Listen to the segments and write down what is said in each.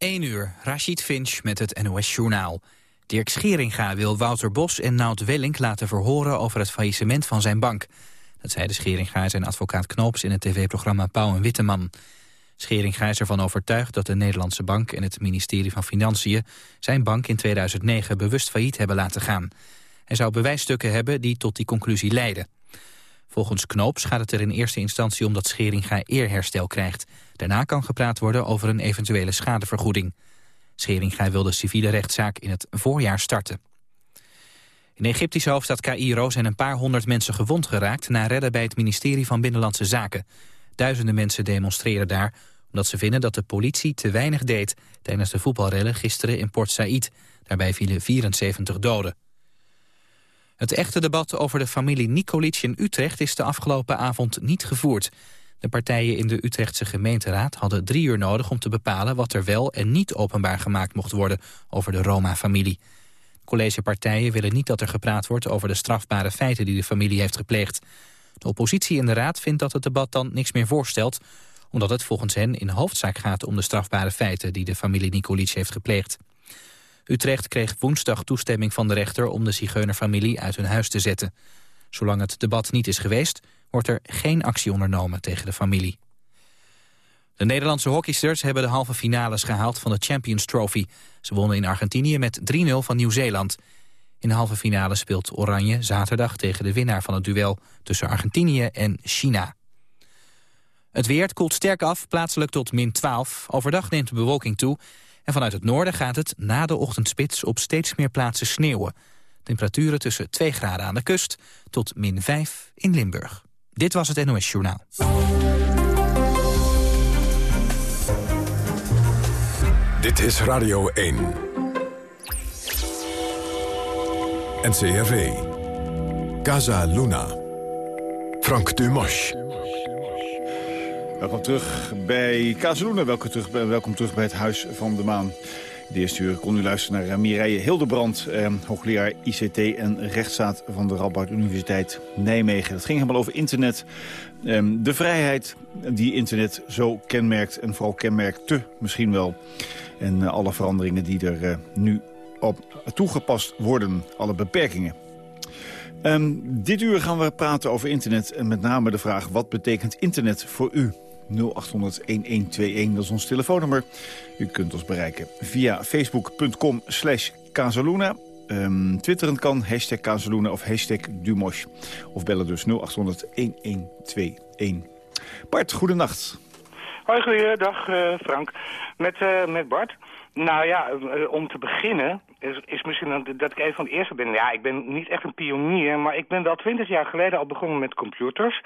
1 uur, Rashid Finch met het NOS-journaal. Dirk Scheringa wil Wouter Bos en Nout Wellink laten verhoren over het faillissement van zijn bank. Dat zeiden Scheringa en zijn advocaat Knoops in het tv-programma Pauw en Witteman. Scheringa is ervan overtuigd dat de Nederlandse bank en het ministerie van Financiën zijn bank in 2009 bewust failliet hebben laten gaan. Hij zou bewijsstukken hebben die tot die conclusie leiden. Volgens Knoops gaat het er in eerste instantie om dat Scheringa eerherstel krijgt. Daarna kan gepraat worden over een eventuele schadevergoeding. Scheringa wil de civiele rechtszaak in het voorjaar starten. In de Egyptische hoofdstad Cairo zijn een paar honderd mensen gewond geraakt... na redden bij het ministerie van Binnenlandse Zaken. Duizenden mensen demonstreren daar omdat ze vinden dat de politie te weinig deed... tijdens de voetbalrellen gisteren in Port Said. Daarbij vielen 74 doden. Het echte debat over de familie Nikolic in Utrecht is de afgelopen avond niet gevoerd. De partijen in de Utrechtse gemeenteraad hadden drie uur nodig om te bepalen wat er wel en niet openbaar gemaakt mocht worden over de Roma-familie. Collegepartijen willen niet dat er gepraat wordt over de strafbare feiten die de familie heeft gepleegd. De oppositie in de raad vindt dat het debat dan niks meer voorstelt, omdat het volgens hen in hoofdzaak gaat om de strafbare feiten die de familie Nikolic heeft gepleegd. Utrecht kreeg woensdag toestemming van de rechter om de zigeunerfamilie uit hun huis te zetten. Zolang het debat niet is geweest, wordt er geen actie ondernomen tegen de familie. De Nederlandse hockeysters hebben de halve finales gehaald van de Champions Trophy. Ze wonnen in Argentinië met 3-0 van Nieuw-Zeeland. In de halve finale speelt Oranje zaterdag tegen de winnaar van het duel tussen Argentinië en China. Het weer koelt sterk af, plaatselijk tot min 12. Overdag neemt de bewolking toe en vanuit het noorden gaat het na de ochtendspits op steeds meer plaatsen sneeuwen. Temperaturen tussen 2 graden aan de kust tot min 5 in Limburg. Dit was het NOS Journaal. Dit is Radio 1. NCRV. Casa Luna. Frank Dumas. Welkom terug bij Kazeloenen. Welkom terug, welkom terug bij het Huis van de Maan. De eerste uur kon u luisteren naar Mireille Hildebrand, eh, hoogleraar ICT en rechtsstaat van de Radboud Universiteit Nijmegen. Het ging helemaal over internet. Eh, de vrijheid die internet zo kenmerkt en vooral kenmerkte misschien wel. En uh, alle veranderingen die er uh, nu op toegepast worden, alle beperkingen. Um, dit uur gaan we praten over internet en met name de vraag... wat betekent internet voor u? 0800-1121, dat is ons telefoonnummer. U kunt ons bereiken via facebook.com slash Casaluna. Um, twitteren kan, hashtag Casaluna of hashtag Dumosh. Of bellen dus 0800-1121. Bart, goedenacht. Hoi, goeiedag uh, Frank. Met, uh, met Bart. Nou ja, eh, om te beginnen is, is misschien dat ik een van de eerste ben. Ja, ik ben niet echt een pionier, maar ik ben wel twintig jaar geleden al begonnen met computers.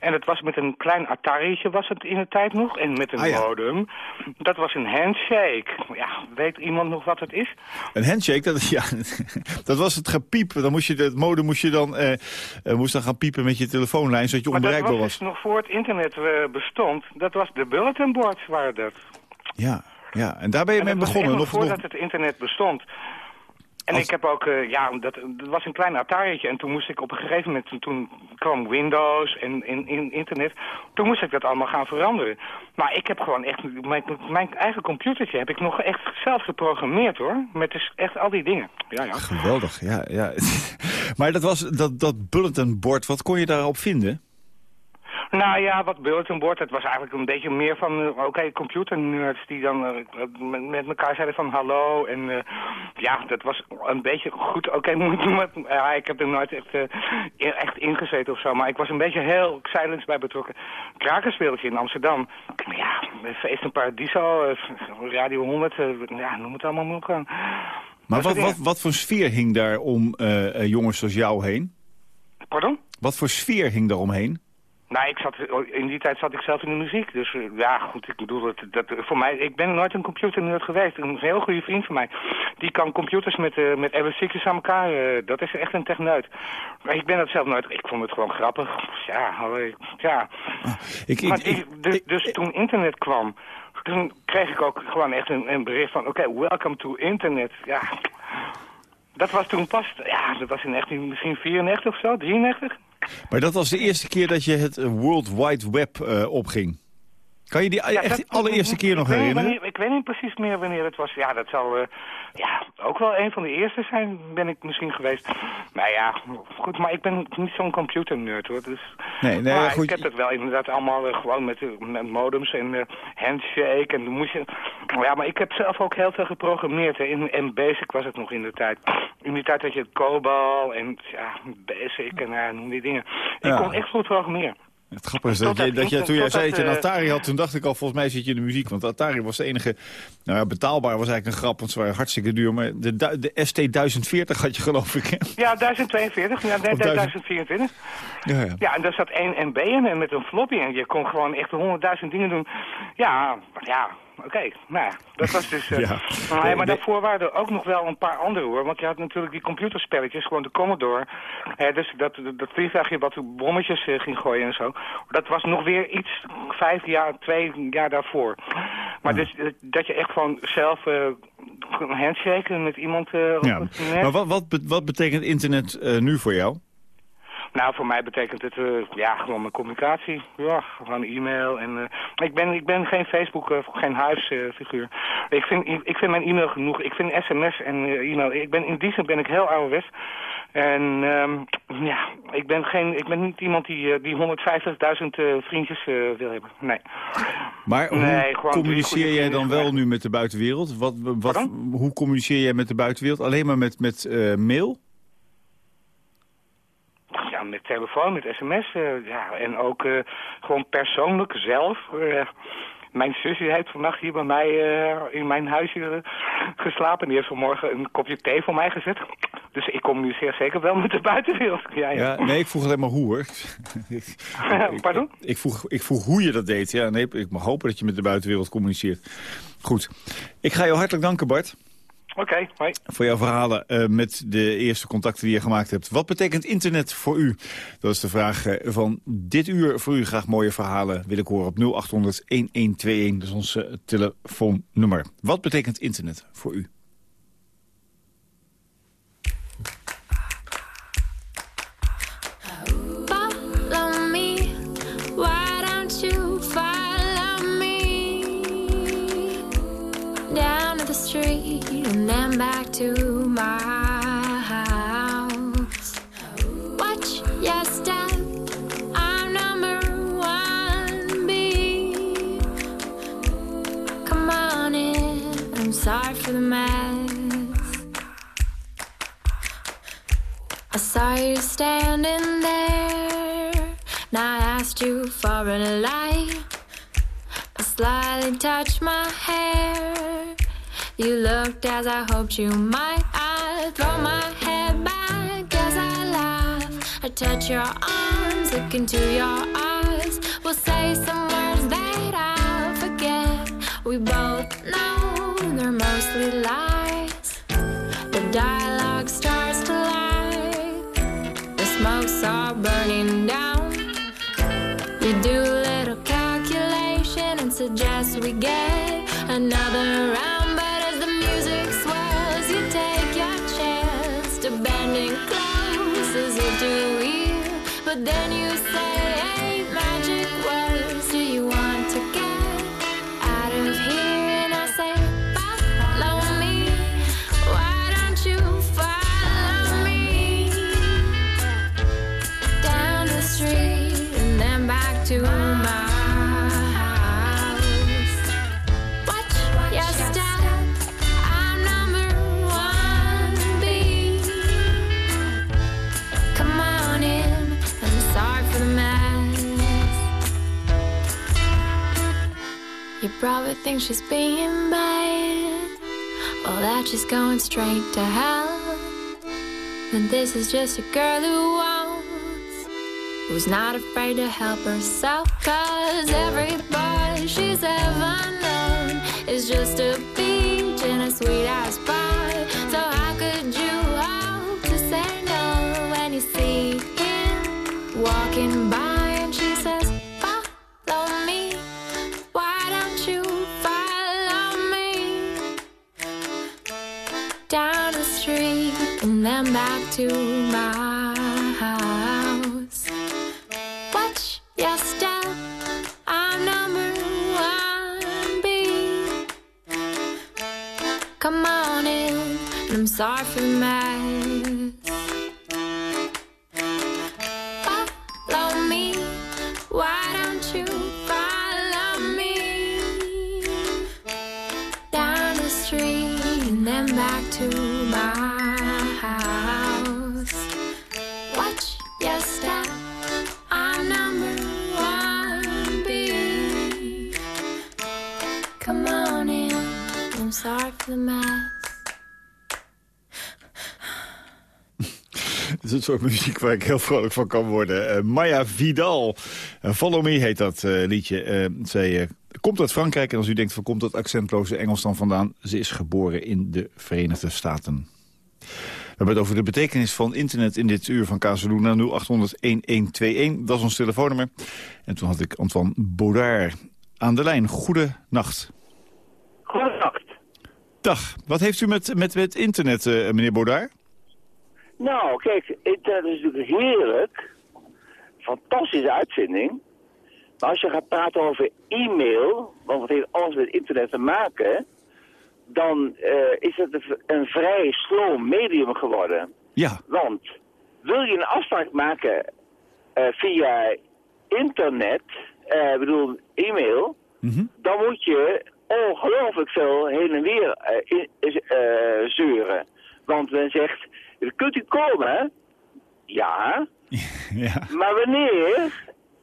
En het was met een klein Atari'tje was het in de tijd nog. En met een ah, modem. Dat was een handshake. Ja, weet iemand nog wat het is? Een handshake, dat, ja, dat was het gepiep. Dan moest je, het modem moest je dan, eh, eh, moest dan gaan piepen met je telefoonlijn, zodat je onbereikbaar was. dat was. Dus nog voor het internet uh, bestond. Dat was de bulletin boards waren dat. Ja, ja, en daar ben je mee begonnen. Nog voordat het internet bestond. En ik heb ook, uh, ja, dat, dat was een klein Atari'tje. En toen moest ik op een gegeven moment, toen kwam Windows en in, in, internet. Toen moest ik dat allemaal gaan veranderen. Maar ik heb gewoon echt, mijn, mijn eigen computertje heb ik nog echt zelf geprogrammeerd hoor. Met dus echt al die dingen. Ja, ja. Geweldig, ja. ja. maar dat was dat, dat bulletin board, wat kon je daarop vinden? Nou ja, wat bulletin board, het was eigenlijk een beetje meer van, uh, oké, okay, computernerds die dan uh, met, elkaar zeiden van hallo. En uh, ja, dat was een beetje goed, oké, okay, ja, ik heb er nooit echt, echt ingezeten of zo. Maar ik was een beetje heel silence bij betrokken. Krakerspeeltje in Amsterdam. Ja, Feest een Paradiso, Radio 100, ja, noem het allemaal maar op. Maar wat, wat, wat voor sfeer hing daar om jongens zoals jou heen? Pardon? Wat voor sfeer hing daar omheen? Nou, ik zat, in die tijd zat ik zelf in de muziek. Dus eh, ja, goed, ik bedoel, dat, dat, voor mij, ik ben nooit een computernerd geweest. Een heel goede vriend van mij, die kan computers met, uh, met RS6'jes aan elkaar. Uh, dat is echt een techneut. Maar ik ben dat zelf nooit, ik vond het gewoon grappig. Ja, ja. Ah, ik, ik, ik, dus, dus toen internet kwam, toen kreeg ik ook gewoon echt een, een bericht van... Oké, welcome to internet. Ja, dat was toen pas, ja, dat was in 19, misschien 94 of zo, 93. Maar dat was de eerste keer dat je het World Wide Web uh, opging? Kan je die echt allereerste keer nog herinneren? ik weet niet precies meer wanneer het was. Ja, dat zal uh, ja, ook wel een van de eerste zijn, ben ik misschien geweest. Nou ja, goed, maar ik ben niet zo'n computernerd hoor. Dus, nee, nee, maar goed. ik heb het wel inderdaad allemaal uh, gewoon met, met modems en uh, handshake. En moest je, ja, maar ik heb zelf ook heel veel geprogrammeerd. Hè. In, in Basic was het nog in de tijd. In die tijd had je het COBOL en ja, Basic en die dingen. Ik Ja. kon echt goed programmeren. Het grappige is dat, je, dat toen jij zei dat je een eh, Atari had, toen dacht ik al, volgens mij zit je in de muziek. Want Atari was de enige, nou ja, betaalbaar was eigenlijk een grap, want ze waren hartstikke duur. Maar de, de ST 1040 had je geloof ik. Ja, 1042, ja, nee, Of 1000. 1024. Ja, ja. Ja, en daar zat 1 MB in en met een floppy en je kon gewoon echt honderdduizend dingen doen. Ja, ja, oké. Nou ja, dat was dus... eh, Ja. maar, Nee, maar nee. daarvoor waren er ook nog wel een paar andere hoor. Want je had natuurlijk die computerspelletjes, gewoon de Commodore. Hè, dus dat, dat, dat vliegtuigje wat bommetjes eh, ging gooien en zo. Dat was nog weer iets vijf jaar, twee jaar daarvoor. Maar dus eh, dat je echt gewoon zelf kon handshaken met iemand op Ja. het. Maar wat, wat, wat betekent internet nu voor jou? Nou, voor mij betekent het eh, ja, gewoon mijn communicatie. Ja, gewoon e-mail. En, eh, ik, ben, ik ben geen Facebook, eh, geen Hives-figuur. ik, vind, ik vind mijn e-mail genoeg. Ik vind sms en e-mail... Ik ben, in die zin ben ik heel ouderwets. En ehm, ja, ik ben, geen, ik ben niet iemand die, die 150.000 eh, vriendjes wil hebben. Nee. Maar hoe Nee, communiceer jij dan wel nu met de buitenwereld? Wat, wat, Pardon? hoe communiceer jij met de buitenwereld? Alleen maar met, met mail? Ja, met telefoon, met sms. eh, ja, en ook eh, gewoon persoonlijk zelf. eh, mijn zusje heeft vannacht hier bij mij in mijn huisje eh, geslapen. Die heeft vanmorgen een kopje thee voor mij gezet. Dus ik communiceer zeker wel met de buitenwereld. Ja, ja. Ja, nee, ik vroeg alleen maar hoe hoor. Ik- Pardon? Ik vroeg, ik vroeg hoe je dat deed. Ja, nee, ik mag hopen dat je met de buitenwereld communiceert. Goed. Ik ga jou hartelijk danken, Bart, Oké, hoi. voor jouw verhalen eh, met de eerste contacten die je gemaakt hebt. Wat betekent internet voor u? Dat is de vraag eh, van dit uur. Voor u graag mooie verhalen wil ik horen op 0800 1121. Dat is ons eh, telefoonnummer. Wat betekent internet voor u? Street and then back to my house? Watch your step. I'm number one B. Come on in. I'm sorry for the mess. I saw you standing there, and I asked you for a light. I slightly touched my hair. You looked as I hoped you might. I throw my head back as I laugh. I touch your arms, look into your eyes. We'll say some words that I'll forget. We both know they're mostly lies. The dialogue starts to lie. The smoke's all burning down. You do a little calculation and suggest we get another Then you say, probably think she's being bad. Well, that she's going straight to hell. And this is just a girl who wants, who's not afraid to help herself. Cause every boy she's ever known is just a peach in a sweet ass pie. So how could you hope to say no when you see him walking by come back to my house. Watch your step. I'm number one B. Come on in. I'm sorry for my. Het soort muziek waar ik heel vrolijk van kan worden. Eh, Maya Vidal, uh, Follow Me heet dat eh, liedje. Eh, zij eh, komt uit Frankrijk en als u denkt, van komt dat accentloze Engels dan vandaan? Ze is geboren in de Verenigde Staten. We hebben het over de betekenis van internet in dit uur van Casaluna 0800-1121. Dat is ons telefoonnummer. En toen had ik Antoine Baudard aan de lijn. Goedenacht. Goedenacht. Dag. Wat heeft u met, met, met internet, eh, meneer Baudard? Nou, kijk, internet is natuurlijk heerlijk. Fantastische uitvinding. Maar als je gaat praten over e-mail, want het heeft alles met internet te maken... dan eh, is het een, vrij slow medium geworden. Ja. Want wil je een afspraak maken eh, via internet, eh, ik bedoel e-mail... Mhm. dan moet je ongelooflijk veel heen en weer eh, in- zeuren. Want men zegt, kunt u komen? Ja, ja. maar wanneer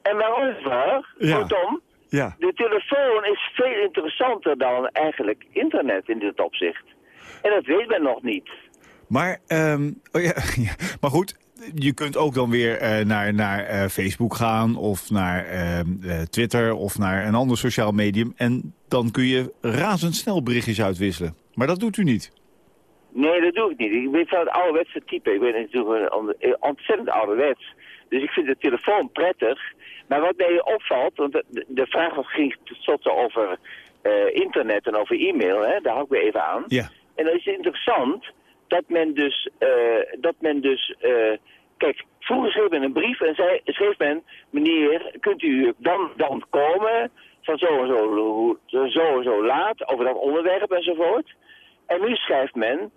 en waarover? Ja. Kortom, Ja. de telefoon is veel interessanter dan eigenlijk internet in dit opzicht. En dat weet men nog niet. Maar, ehm, oh ja, ja, maar goed, je kunt ook dan weer eh, naar, naar eh, Facebook gaan... of naar ehm, eh, Twitter of naar een ander sociaal medium... en dan kun je razendsnel berichtjes uitwisselen. Maar dat doet u niet. Nee, dat doe ik niet. Ik ben van het ouderwetse type. Ik ben natuurlijk een- ontzettend ouderwets. Dus ik vind de telefoon prettig. Maar wat mij opvalt, want de, de vraag was- ging tot over eh, internet en over e-mail, hè, daar hou ik weer even aan. Ja. En dan is het interessant dat men dus, eh, dat men dus, eh, kijk, vroeger schreef men een brief en zei, schreef men, meneer, kunt u dan, dan komen, van zo en zo, zo en zo laat, over dat onderwerp enzovoort. En nu schrijft men,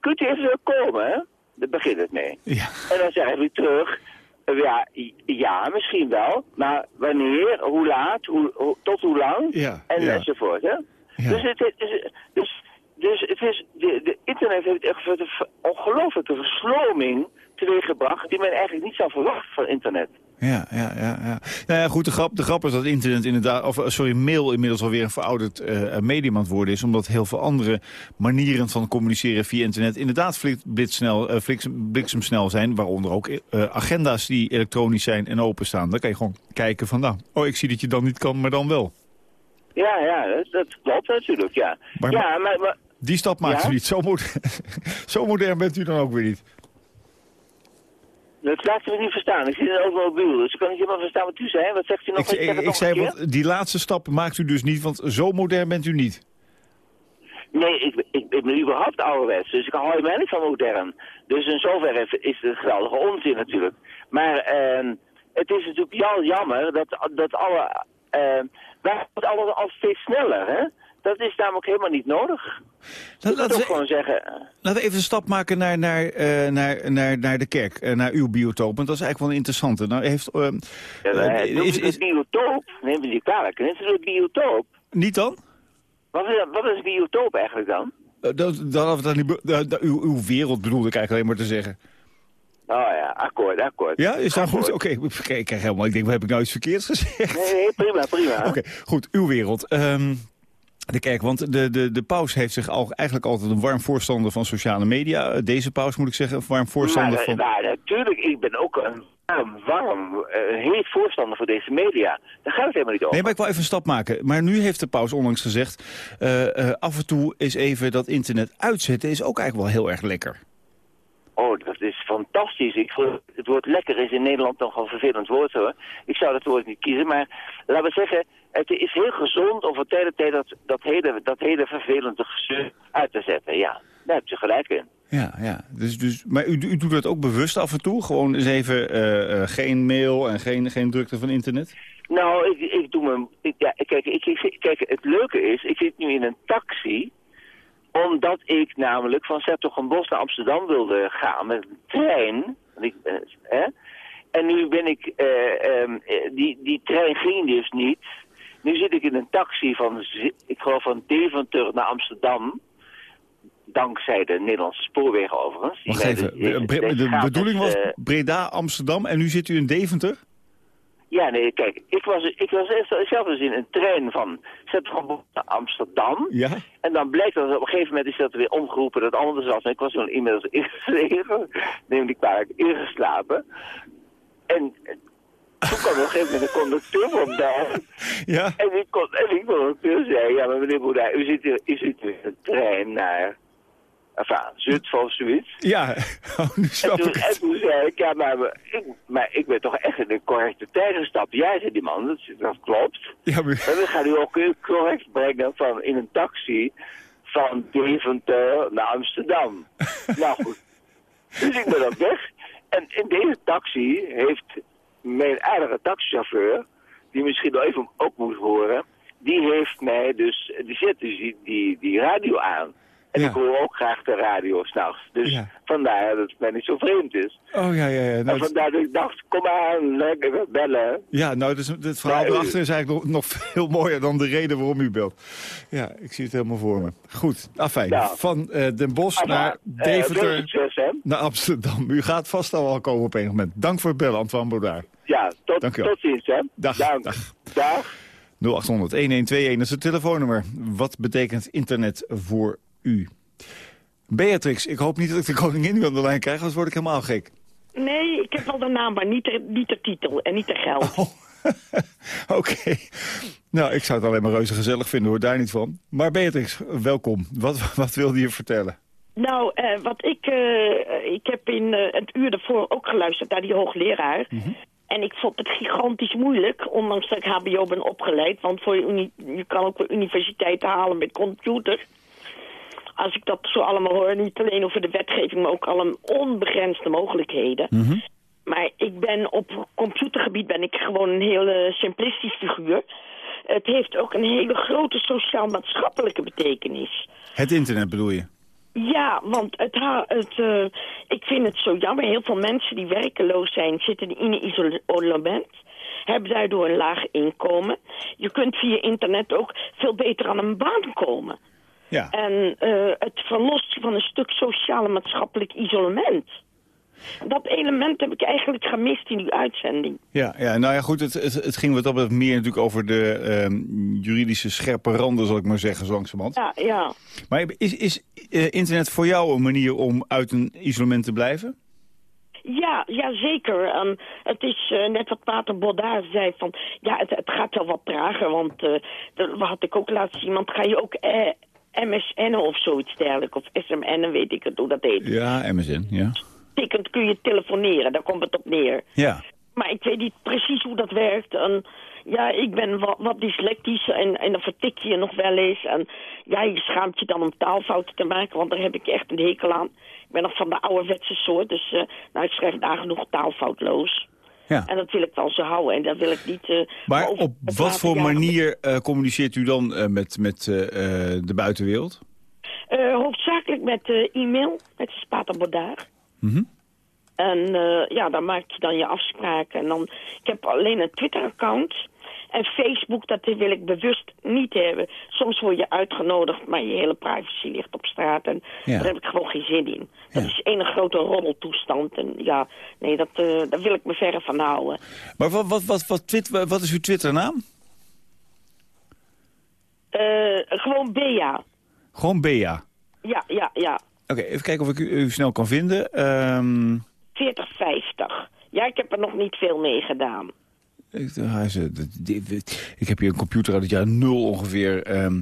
kunt u even komen, hè? Daar begint het mee. Ja. En dan zeg ik terug, ja, ja, misschien wel, maar wanneer, hoe laat, hoe, hoe- tot hoe lang, Ja, en ja. enzovoort, hè? Ja. Dus, het, is, dus, dus het is, de, de internet heeft echt een ongelooflijke versloming teweeggebracht die men eigenlijk niet zou verwachten van internet. Ja, ja, ja. ja. Nou ja, goed, de grap, de grap is dat internet inderdaad, of eh, sorry, mail inmiddels alweer een verouderd eh, medium aan het worden is. Omdat heel veel andere manieren van communiceren via internet inderdaad blitsnel, eh, fliksem- bliksemsnel zijn. Waaronder ook agenda's die elektronisch zijn en openstaan. Dan kan je gewoon kijken van, nou, oh, ik zie dat je dan niet kan, maar dan wel. Ja, ja, dat, klopt natuurlijk, ja. Maar- ja, maar, maar Die stap maakt Ja? u niet. Zo, moder- zo modern bent u dan ook weer niet. Dat laat me niet verstaan. Ik zit in een automobiel, dus ik kan niet helemaal verstaan wat u zei. Wat zegt u nog? Ik, ik, ik zei, want die laatste stap maakt u dus niet, want zo modern bent u niet. Nee, ik, ben- ik, ik ben überhaupt ouderwets, dus ik hou helemaal niet van modern. Dus in zoverre is het geweldige onzin natuurlijk. Maar ehm, het is natuurlijk wel jammer dat, dat alle... ehm wij het alles al steeds sneller, hè? Dat is namelijk helemaal niet nodig. Ik laten we- gewoon zeggen... Laten we even een stap maken naar, naar, eh, naar, naar, naar de kerk, eh, naar uw biotoop. Want dat is eigenlijk wel een interessante. Nou, heeft, eh, Ja, eh, uh, is, is, het biotoop, neem me niet kwalijk, het is een biotoop. niet dan? Wat is, wat is een biotoop eigenlijk dan? Eh, dat, dat, dat, eh, dat- uw, uw wereld bedoelde ik eigenlijk alleen maar te zeggen. Oh ja, akkoord, akkoord. Ja, is dat goed? Oké, ik- ik krijg helemaal, ik denk, wat heb ik nou iets verkeerds gezegd? Nee, nee, prima, prima. Oké, goed, uw wereld. Ehm, de kerk, want de, de, de paus heeft zich al, eigenlijk altijd een warm voorstander van sociale media. Eh, Deze paus moet ik zeggen, een warm voorstander maar, van... maar natuurlijk, ik ben ook een warm, warm eh, heet voorstander voor deze media. Daar gaat het helemaal niet over. Nee, maar ik wil even een stap maken. Maar nu heeft de paus onlangs gezegd... eh, eh, af en toe is even dat internet uitzetten... is ook eigenlijk wel heel erg lekker. Oh, dat is fantastisch. Ik vond, het woord lekker is in Nederland nog een vervelend woord hoor. Ik zou dat woord niet kiezen, maar laten we zeggen, het is heel gezond om van tijd tot tijd dat, dat, hele, dat hele vervelende gezeur uit te zetten. Ja, daar heb je gelijk in. Ja, ja. Dus, dus, maar u, u doet dat ook bewust af en toe? Gewoon eens even eh, eh, geen mail en geen, geen drukte van internet? Nou, ik, ik doe me... Ik, ja, kijk, ik, ik, kijk, het leuke is, ik zit nu in een taxi Omdat ik namelijk van Bos naar Amsterdam wilde gaan met een trein. Ik, eh, hè? En nu ben ik, eh, ehm, eh, die, die trein ging dus niet. Nu zit ik in een taxi van, ik geloof van Deventer naar Amsterdam. Dankzij de Nederlandse spoorwegen overigens. Die Wacht even, de gratis, bedoeling was Breda, Amsterdam en nu zit u in Deventer? Ja, nee, kijk, ik was, ik was eerst zelf dus in een trein van Zettergambocht naar Amsterdam. Ja. En dan blijkt dat op een gegeven moment is dat weer omgeroepen dat het anders was. En ik was toen inmiddels ingeslapen, neem ik kwalijk, ingeslapen. En toen kwam op een gegeven moment een conducteur op daar. Ja. En die, kon, en die conducteur zei, ja maar meneer Boerda, u zit hier, u zit in een trein naar, enfin, Zutphen of zoiets. Ja, oh, nu En toen, ik en het. toen zei ik, ja, maar, ik, maar ik ben toch echt in de correcte tijd gestapt. Jij zei die man, dat, dat klopt. Ja, maar, En we gaan u ook correct brengen van, in een taxi van Deventer naar Amsterdam. nou goed. Dus ik ben op weg. En in deze taxi heeft mijn aardige taxichauffeur, die misschien wel even ook moet horen, die heeft mij dus, die zet dus die, die, die radio aan. En Ja. ik hoor ook graag de radio s'nachts. Dus Ja. vandaar dat het mij niet zo vreemd is. oh ja, ja, ja. en Nou, het- vandaar dat ik dacht, kom aan, lekker bellen. ja, nou, dus het verhaal Maar, erachter is eigenlijk nog, nog veel mooier dan de reden waarom u belt. Ja, ik zie het helemaal voor me. Goed, afijn. Van eh, Den Bosch naar eh, Deventer succes, naar Amsterdam. U gaat vast al wel komen op een moment. Dank voor het bellen, Antoine Baudard. Ja, tot, Dank u wel. tot ziens, hè. Dag, Dank. dag. Dag. 0800 1121, dat is het telefoonnummer. Wat betekent internet voor u? Beatrix, ik hoop niet dat ik de koningin nu aan de lijn krijg, anders word ik helemaal gek. Nee, ik heb wel de naam, maar niet de, niet de titel en niet de geld. Oh, oké. Nou, ik zou het alleen maar reuze gezellig vinden, hoor, daar niet van. Maar Beatrix, welkom. Wat, wat wilde je vertellen? Nou, eh, wat ik, eh, ik heb in eh, het uur daarvoor ook geluisterd naar die hoogleraar. En ik vond het gigantisch moeilijk, ondanks dat ik hbo ben opgeleid. Want voor je, je kan ook weer universiteit halen met computer. Als ik dat zo allemaal hoor, niet alleen over de wetgeving, maar ook alle onbegrensde mogelijkheden. Maar ik ben op computergebied ben ik gewoon een hele simplistisch figuur. Het heeft ook een hele grote sociaal-maatschappelijke betekenis. Het internet bedoel je? Ja, want het, ha- het, eh, ik vind het zo jammer. Heel veel mensen die werkeloos zijn, zitten in een isolement. Hebben daardoor een laag inkomen. Je kunt via internet ook veel beter aan een baan komen. Ja. En eh, het verlost je van een stuk sociale maatschappelijk isolement. Dat element heb ik eigenlijk gemist in uw uitzending. Ja, ja, nou ja, goed, het, het, het ging wat op het meer natuurlijk over de ehm, juridische scherpe randen, zal ik maar zeggen, zo langzamerhand. Ja, ja. Maar is, is eh, internet voor jou een manier om uit een isolement te blijven? Ja, ja zeker. Ehm, het is eh, net wat Pater Baudard zei van... Ja, het, het gaat wel wat trager, want eh dat had ik ook laatst iemand... Ga je ook eh, MSN of zoiets dergelijks, of SMN, weet ik het hoe dat heet. Ja, MSN, ja. Tikkend kun je telefoneren, daar komt het op neer. Ja, Maar ik weet niet precies hoe dat werkt. En ja, ik ben wat, wat dyslectisch en, en dan vertik je nog wel eens. En ja, je schaamt je dan om taalfouten te maken, want daar heb ik echt een hekel aan. Ik ben nog van de ouderwetse soort, dus eh, nou, ik schrijf nagenoeg taalfoutloos. Ja. En dat wil ik wel zo houden en dat wil ik niet... eh, Maar op wat voor manier eh, communiceert u dan eh, met, met de buitenwereld? Hoofdzakelijk met e-mail, met Spater Baudard. Mhm. En ja, dan maak je dan je afspraken. En dan, ik heb alleen een Twitter-account. En Facebook, dat wil ik bewust niet hebben. Soms word je uitgenodigd, maar je hele privacy ligt op straat. En Ja. daar heb ik gewoon geen zin in. Dat Ja. is een grote roddeltoestand. En ja, nee, dat, eh, daar wil ik me verre van houden. Maar wat, wat, wat, wat, twit- wat is uw Twitternaam? Eh, gewoon Bea. Gewoon Bea. Ja, ja, ja. Oké, even kijken of ik u, u snel kan vinden. Ehm 4050. Ja, ik heb er nog niet veel mee gedaan. Ik, eh, heb hier een computer uit het jaar nul ongeveer. ehm,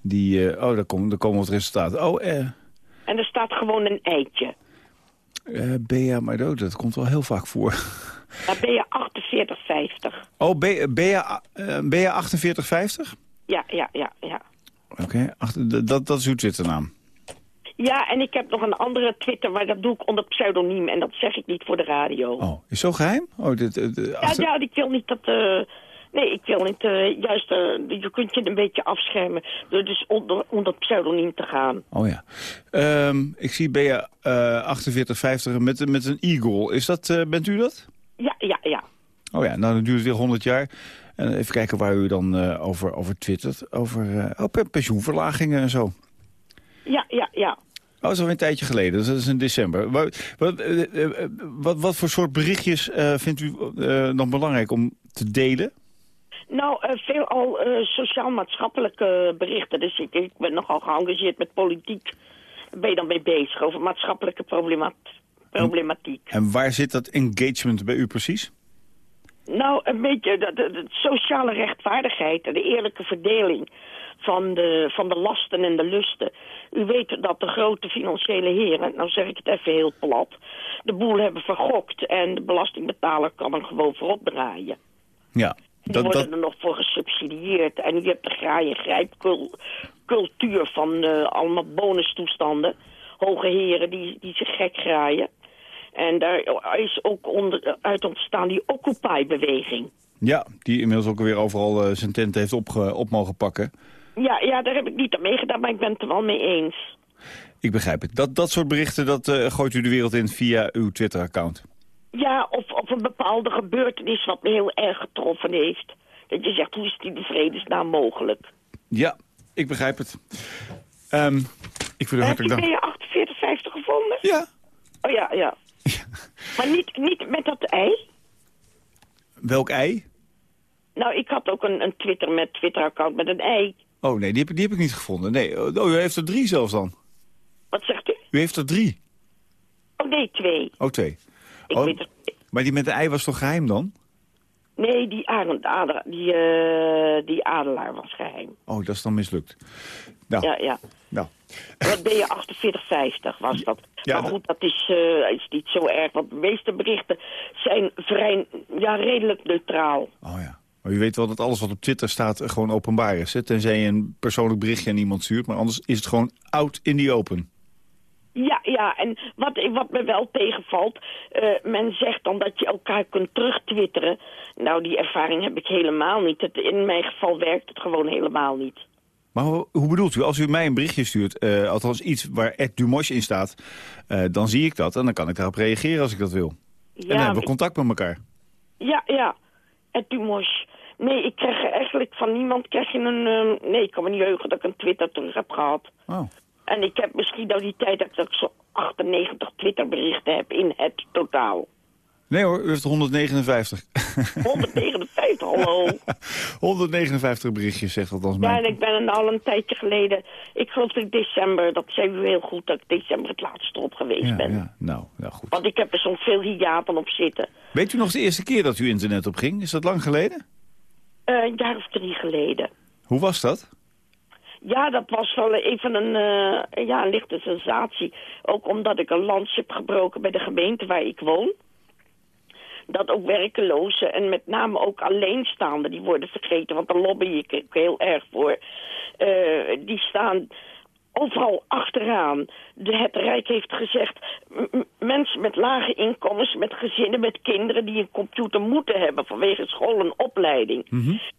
die, eh, oh, daar, komen daar komen wat resultaten. Oh, eh, En er staat gewoon een eitje. eh, Bea, maar dat, dat komt wel heel vaak voor. Ben je 4850. Oh, Be- Bea, eh, Bea 4850? Ja, ja, ja, ja. Oké, d- dat, dat is uw Twitternaam. Ja, en ik heb nog een andere Twitter, maar dat doe ik onder pseudoniem. En dat zeg ik niet voor de radio. Oh, is zo geheim? Oh, dit, eh, ja, ja, ik wil niet dat... eh, Nee, ik wil niet, eh, juist, je kunt je een beetje afschermen door dus onder, onder pseudoniem te gaan. Oh ja. Ehm, ik zie Bea uh, 48, 50 met, met een Eagle. Is dat, bent u dat? Ja, ja, ja. Oh ja, nou dan duurt het weer 100 jaar. En even kijken waar u dan over, over twittert. Over oh, pe- pensioenverlagingen en zo. Ja, ja, ja. Oh, dat is al een tijdje geleden. Dus dat is in december. Wat, wat, eh, eh, wat, wat voor soort berichtjes eh, vindt u eh, dan belangrijk om te delen? Nou, eh, veelal eh, sociaal-maatschappelijke berichten. Dus ik, ik ben nogal geëngageerd met politiek. Ben je dan mee bezig over maatschappelijke problemat problematiek? En waar zit dat engagement bij u precies? Nou, een beetje de, de, de sociale rechtvaardigheid en de eerlijke verdeling van de, van de lasten en de lusten. U weet dat de grote financiële heren, nou zeg ik het even heel plat, de boel hebben vergokt en de belastingbetaler kan hem gewoon voorop draaien. Ja, Die dat, worden dat, er nog voor gesubsidieerd. En je hebt de graai- en grijpcultuur van eh, allemaal bonustoestanden. Hoge heren die, die zich gek graaien. En daar is ook onder, uit ontstaan die Occupy-beweging. ja, die inmiddels ook weer overal eh, zijn tent heeft opge- op mogen pakken. Ja, ja, daar heb ik niet aan meegedaan, maar ik ben het er wel mee eens. Ik begrijp het. Dat, dat soort berichten dat, eh, gooit u de wereld in via uw Twitter-account. Ja, of, of een bepaalde gebeurtenis wat me heel erg getroffen heeft. Dat je zegt, hoe is die de vredesnaam mogelijk? Ja, ik begrijp het. Ehm, ik wil u Heb je hartelijk danken. je 4850 gevonden? Ja. Oh ja, ja. Maar niet, niet met dat ei? Welk ei? Nou, ik had ook een, een Twitter met Twitter-account met een ei. Oh nee, die heb, die heb ik niet gevonden. Nee, oh, u heeft er drie zelfs dan. Wat zegt u? U heeft er drie. Oh nee, twee. Oh, twee. Ik Oh, weet het. Maar die met de ei was toch geheim dan? Nee, die, Arend, die, eh, die adelaar was geheim. Oh, dat is dan mislukt. Nou, Ja, ja. nou. Wat ben je 4850 was dat. Ja, maar goed, dat is, eh, is niet zo erg. Want de meeste berichten zijn vrij, ja, redelijk neutraal. Oh ja. Maar u weet wel dat alles wat op Twitter staat gewoon openbaar is. Hè? Tenzij je een persoonlijk berichtje aan iemand stuurt. Maar anders is het gewoon out in the open. Ja, ja, en wat, wat me wel tegenvalt, eh, men zegt dan dat je elkaar kunt terugtwitteren. Nou, die ervaring heb ik helemaal niet. Het, in mijn geval werkt het gewoon helemaal niet. Maar ho- hoe bedoelt u? Als u mij een berichtje stuurt, eh, althans iets waar Ed Dumosh in staat... eh, dan zie ik dat en dan kan ik daarop reageren als ik dat wil. en dan Ja, hebben we contact met elkaar. ja, ja. Tumos. Nee, ik krijg eigenlijk van niemand je een... eh, nee, ik kan me niet heugen dat ik een Twitter terug heb gehad. Oh. En ik heb misschien nou die tijd dat ik zo 98 Twitterberichten heb in het totaal. Nee hoor, u heeft 159. 159, hallo. 159 berichtjes, zegt althans Ja, mij. en ik ben er al een tijdje geleden... Ik geloof dat ik december, dat zei u heel goed, dat ik december het laatste op geweest Ja, ben. ja, nou, nou goed. Want ik heb er zo'n veel hiaten op zitten. Weet u nog de eerste keer dat u internet op ging? Is dat lang geleden? Eh, een jaar of drie geleden. Hoe was dat? Ja, dat was wel even een, eh, ja, een lichte sensatie. Ook omdat ik een lans heb gebroken bij de gemeente waar ik woon. Dat ook werkelozen en met name ook alleenstaanden, die worden vergeten, want daar lobby ik ook heel erg voor. Eh, die staan overal achteraan. De, het Rijk heeft gezegd, mensen met lage inkomens, met gezinnen, met kinderen die een computer moeten hebben vanwege school en opleiding.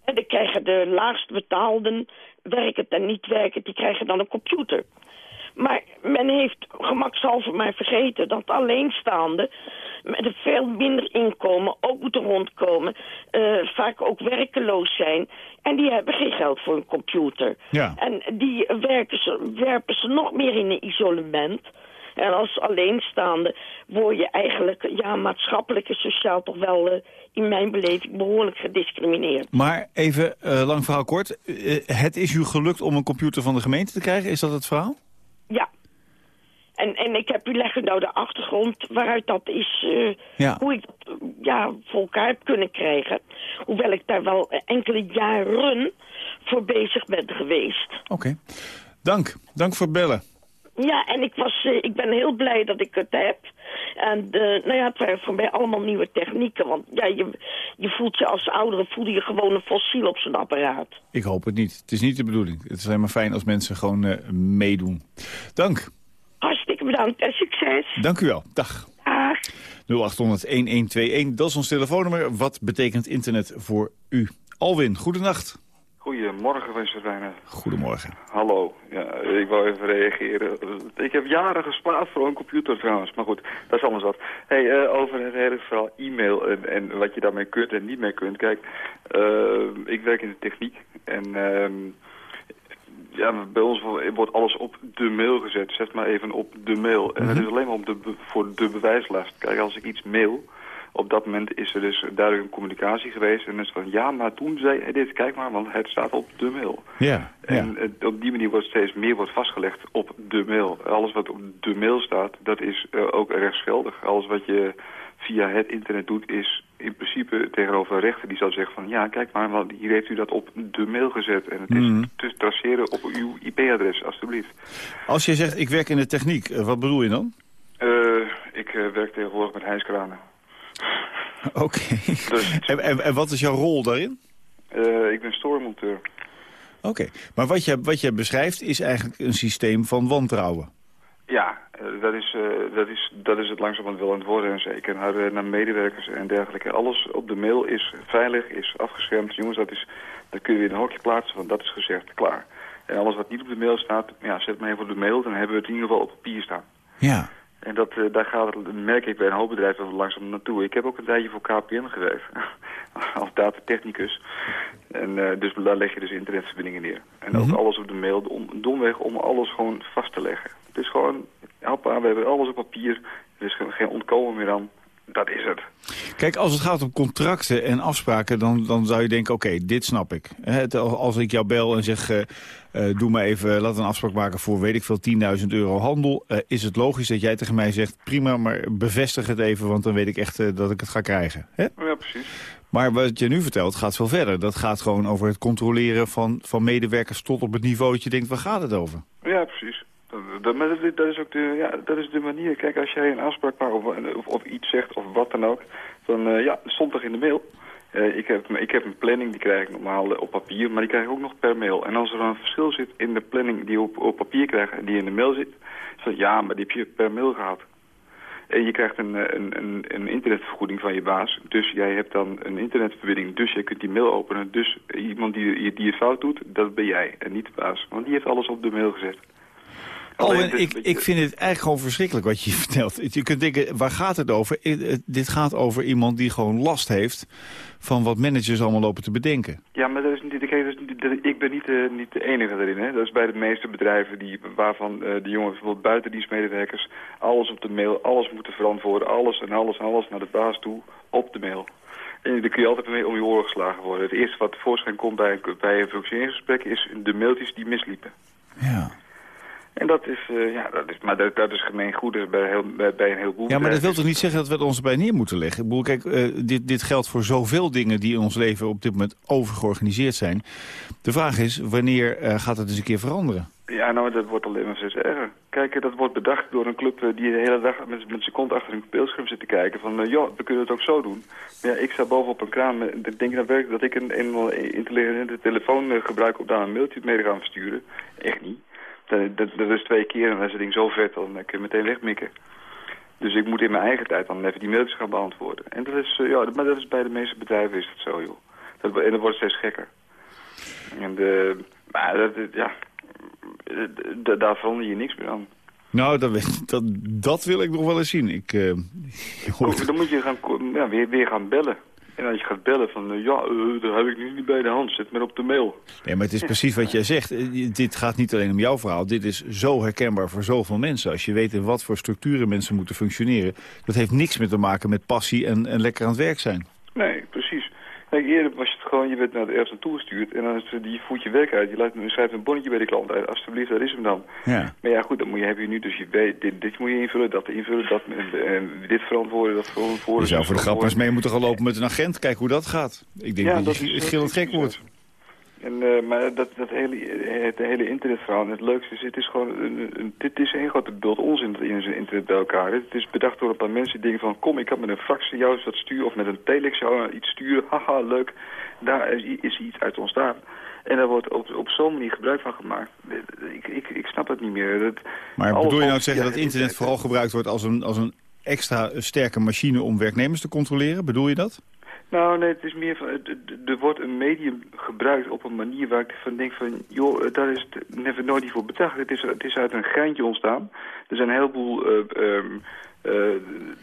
En dan krijgen de laagst betaalden, werkend en niet werkend, die krijgen dan een computer. Maar men heeft gemakshalve maar vergeten dat alleenstaanden met een veel minder inkomen ook moeten rondkomen. eh, vaak ook werkeloos zijn. En die hebben geen geld voor een computer. Ja. En die werken ze, werpen ze nog meer in een isolement. En als alleenstaande word je eigenlijk ja, maatschappelijk en sociaal toch wel eh, in mijn beleving behoorlijk gediscrimineerd. Maar even, eh, lang verhaal kort. Het is u gelukt om een computer van de gemeente te krijgen? Is dat het verhaal? Ja. En, en ik heb u leggen nou de achtergrond waaruit dat is, eh, Ja. hoe ik dat ja, voor elkaar heb kunnen krijgen. Hoewel ik daar wel enkele jaren voor bezig ben geweest. Oké. Dank. Dank voor bellen. Ja, en ik, was, eh, ik ben heel blij dat ik het heb. En eh, nou ja, het waren voor mij allemaal nieuwe technieken. Want ja, je, je voelt je als oudere, voelde je gewoon een fossiel op zo'n apparaat. Ik hoop het niet. Het is niet de bedoeling. Het is alleen maar fijn als mensen gewoon eh, meedoen. Dank. Hartstikke bedankt en succes. Dank u wel. Dag. Dag. 0800-1121, dat is ons telefoonnummer. Wat betekent internet voor u? Alwin, goedenacht. Goedemorgen, Westerwijnen. Goedemorgen. Hallo. Ja, ik wou even reageren. Ik heb jaren gespaard voor een computer trouwens. Maar goed, dat is anders wat. Hey, eh, over het hele verhaal e-mail en, en wat je daarmee kunt en niet mee kunt. Kijk, eh, ik werk in de techniek. En ehm, ja, bij ons wordt alles op de mail gezet. Zet maar even op de mail. En het is alleen maar op de, voor de bewijslast. Kijk, als ik iets mail... Op dat moment is er dus duidelijk een communicatie geweest. En mensen van, ja, maar toen zei hij dit. Kijk maar, want het staat op de mail. Ja. En op die manier wordt steeds meer wordt vastgelegd op de mail. Alles wat op de mail staat, dat is eh, ook rechtsgeldig. Alles wat je via het internet doet, is in principe tegenover een rechter die zou zeggen van... ja, kijk maar, want hier heeft u dat op de mail gezet. En het is Mhm. te traceren op uw IP-adres, alstublieft. Als je zegt, ik werk in de techniek, eh, wat bedoel je dan? Eh, ik werk tegenwoordig met hijskranen. Oké. Dus En, en, en wat is jouw rol daarin? eh, ik ben storemonteur. Oké, maar wat je, wat je beschrijft is eigenlijk een systeem van wantrouwen. Ja, eh, dat, is, eh, dat, is, dat is het langzamerhand wel aan het worden. En zeker naar, naar medewerkers en dergelijke. Alles op de mail is veilig, is afgeschermd. Jongens, dat, is, dat kun je in een hokje plaatsen, want dat is gezegd, klaar. En alles wat niet op de mail staat, ja, zet maar even op de mail. Dan hebben we het in ieder geval op papier staan. Ja. En dat, eh, daar gaat het, merk ik bij een hoop bedrijven langzaam naartoe. Ik heb ook een tijdje voor KPN gewerkt, als datatechnicus. En eh, dus daar leg je dus internetverbindingen neer. En ook alles op de mail, om, domweg om alles gewoon vast te leggen. Het is gewoon, hoppa, we hebben alles op papier. Er is geen, geen ontkomen meer aan. Dat is het. Kijk, als het gaat om contracten en afspraken, dan, dan zou je denken, oké, dit snap ik. Het- als ik jou bel en zeg, eh, eh, doe maar even, laat een afspraak maken voor, weet ik veel, 10.000 euro handel. eh, is het logisch dat jij tegen mij zegt, prima, maar bevestig het even, want dan weet ik echt dat ik het ga krijgen. Hè? Ja, precies. Maar wat je nu vertelt gaat veel verder. Dat gaat gewoon over het controleren van, van medewerkers tot op het niveau dat je denkt, waar gaat het over? Ja, precies. Dat, dat, is ook de, ja, dat is de manier. Kijk, als jij een afspraak maakt of, iets zegt of wat dan ook, dan eh, ja, stond toch in de mail. Eh, ik, heb, ik heb een planning, die krijg ik normaal eh, op papier, maar die krijg ik ook nog per mail. En als er een verschil zit in de planning die je op, op papier krijgt en die in de mail zit, van ja, maar die heb je per mail gehad. En je krijgt een, een, een, een internetvergoeding van je baas. Dus jij hebt dan een internetverbinding. Dus jij kunt die mail openen. Dus iemand die, die het fout doet, dat ben jij. En niet de baas. Want die heeft alles op de mail gezet. Alleen, Oh, ik, beetje- ik vind het eigenlijk gewoon verschrikkelijk wat je vertelt. Je kunt denken, waar gaat het over? I- het- Dit gaat over iemand die gewoon last heeft van wat managers allemaal lopen te bedenken. Ja, maar dat is niet, niet, dat- ik ben niet, de niet de enige daarin. Hè. Dat is bij de meeste bedrijven die, waarvan eh, de jongens, bijvoorbeeld buitendienstmedewerkers, alles op de mail, alles moeten verantwoorden. Alles en alles en alles naar de baas toe op de mail. En daar kun je altijd mee om je oren geslagen worden. Het eerste wat tevoorschijn komt bij, bij een functioneringsgesprek is de mailtjes die misliepen. Ja. En dat is, eh, ja, dat is, maar dat, dat is gemeen goed dus bij, heel, bij, bij een heleboel Ja, maar dat wil toch niet zeggen dat we het ons bij neer moeten leggen? Ik bedoel, kijk, eh, dit, dit geldt voor zoveel dingen die in ons leven op dit moment overgeorganiseerd zijn. De vraag is, wanneer eh, gaat het eens een keer veranderen? Ja, nou, dat wordt alleen maar steeds erger. Kijk, dat wordt bedacht door een club die de hele dag met, met zijn kont achter een beeldscherm zit te kijken. Van, eh, joh, we kunnen het ook zo doen. Maar ja, ik sta bovenop een kraan. Ik denk nou werkelijk dat ik een, een intelligente telefoon gebruik om daar een mailtje mee te gaan versturen. Echt niet. Dat, dat, dat is twee keer en dan is het ding zo vet, dan kun je meteen wegmikken. Dus ik moet in mijn eigen tijd dan even die mailtjes gaan beantwoorden. En dat is, eh, ja, maar dat is bij de meeste bedrijven is het zo, joh. Dat, en dat wordt steeds gekker. En de, maar dat, ja, eh, daar verander je niks meer aan. Nou, dat, dat, dat wil ik nog wel eens zien. Ik, eh, hoor- Dan moet je gaan, ja, weer, weer gaan bellen. En als je gaat bellen van, eh, ja, eh, dat heb ik nu niet bij de hand, zet maar op de mail. Nee, maar het is precies wat jij zegt. Eh, Dit gaat niet alleen om jouw verhaal. Dit is zo herkenbaar voor zoveel mensen. Als je weet in wat voor structuren mensen moeten functioneren. Dat heeft niks meer te maken met passie en, en lekker aan het werk zijn. Nee, precies. Kijk, eerder was het gewoon, je werd naar de ergens naartoe gestuurd en dan die voert je werk uit. Je laat, je schrijft een bonnetje bij de klant uit, alsjeblieft, daar is hem dan. Ja. Maar ja, goed, dan moet je, heb je nu dus je weet, dit, dit moet je invullen, dat invullen, dat, en, dit verantwoorden, dat verantwoorden. Je zou voor de grap eens mee moeten gaan lopen met een agent. Kijk hoe dat gaat. Ik denk dat, je is- gillend gek wordt. En, eh, maar dat, dat hele, het hele internetverhaal, en het leukste is, het is gewoon, een, een- dit is een grote bult onzin in zijn internet bij elkaar. Het is bedacht door een paar mensen die denken van, kom, ik kan met een fax jou eens wat sturen, of met een telex jou iets sturen, haha, leuk. Daar is, is iets uit ontstaan. En daar wordt op, op zo'n manier gebruik van gemaakt. Ik, ik, ik snap het niet meer. Dat, Maar bedoel je nou te zeggen dat internet vooral gebruikt wordt als een, als een extra sterke machine om werknemers te controleren? Bedoel je dat? Nou, nee, het is meer van, het- het- er wordt een medium gebruikt op een manier waar ik van denk van, joh, eh, daar is het never nooit niet voor bedacht. Het is, het is uit een geintje ontstaan. Er zijn een heleboel, ehm, eh,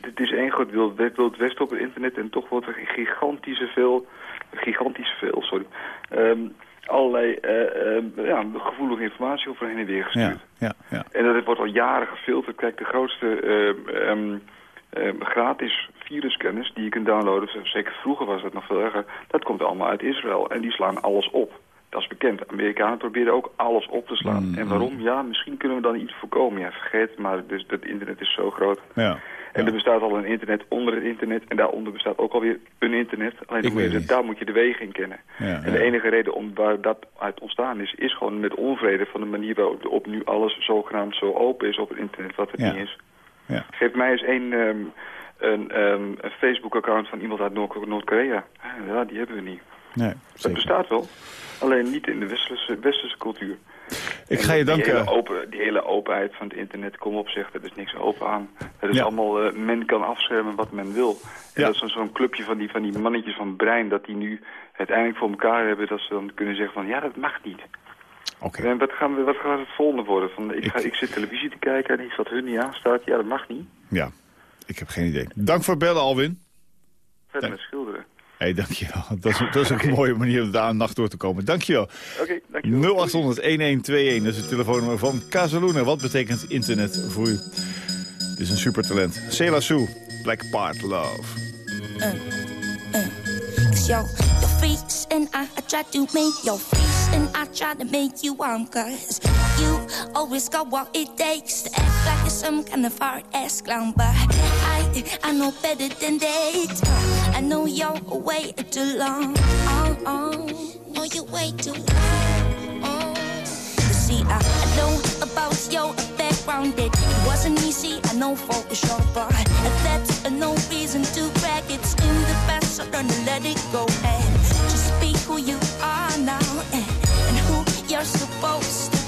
het is één groot wild, west- wild west op het internet en toch wordt er gigantische veel, gigantisch veel, sorry, ehm, allerlei eh, ehm, ja, gevoelige informatie over heen en weer gestuurd. Ja, ja, ja. En dat wordt al jaren gefilterd. Kijk, de grootste ehm, ehm, gratis virusscanners die je kunt downloaden, zeker vroeger was dat nog veel erger, dat komt allemaal uit Israël. En die slaan alles op. Dat is bekend. Amerikanen proberen ook alles op te slaan. Mm, en waarom? Ja, misschien kunnen we dan iets voorkomen. Ja, vergeet het maar. Dus dat internet is zo groot. ja. En er bestaat al een internet onder het internet. En daaronder bestaat ook alweer een internet. Alleen moet je, het daar moet je de wegen in kennen. Ja, en ja. de enige reden om waar dat uit ontstaan is, is gewoon met onvrede van de manier waarop nu alles zogenaamd zo open is op het internet, wat het niet is. Ja. Geef mij eens één ehm, een, ehm, een Facebook-account van iemand uit Noord- Noord-Korea. ja, die hebben we niet. Nee, Dat bestaat wel. Alleen niet in de westerse, westerse cultuur. Ik En ga je die Hele open, die hele openheid van het internet, kom op zeg, er is niks open aan. Het is Ja. allemaal, eh, men kan afschermen wat men wil. En Ja. dat is zo'n clubje van die, van die mannetjes van brein, dat die nu uiteindelijk voor elkaar hebben, dat ze dan kunnen zeggen van, ja, dat mag niet. Oké. En wat, gaan we, wat gaat het volgende worden? Van, ik, ga, Ik- ik zit televisie te kijken en iets wat hun niet aanstaat, ja, dat mag niet. Ja, ik heb geen idee. Dank voor het bellen, Alwin. Verder Nee. met schilderen. Hé, hey, dankjewel. Dat is, dat is ook een mooie manier om daar een nacht door te komen. Dankjewel. Oké, dankjewel. 0800-1121, dat is het telefoonnummer van Casaluna. Wat betekent internet voor u? Het is een supertalent. Cela Sue, Black Part Love. Cause yo, your face and I, I try to make your face and I to make you warm Cause you always got what it takes to act like you're some kind of hard ass clown But I, I know better than that I know you're way too long oh, oh. No, you're way too long oh. See, I, I know about your background. It wasn't easy, I know for sure. But that's no reason to brag. It's in the past, so to let it go. And just be who you are now you're supposed to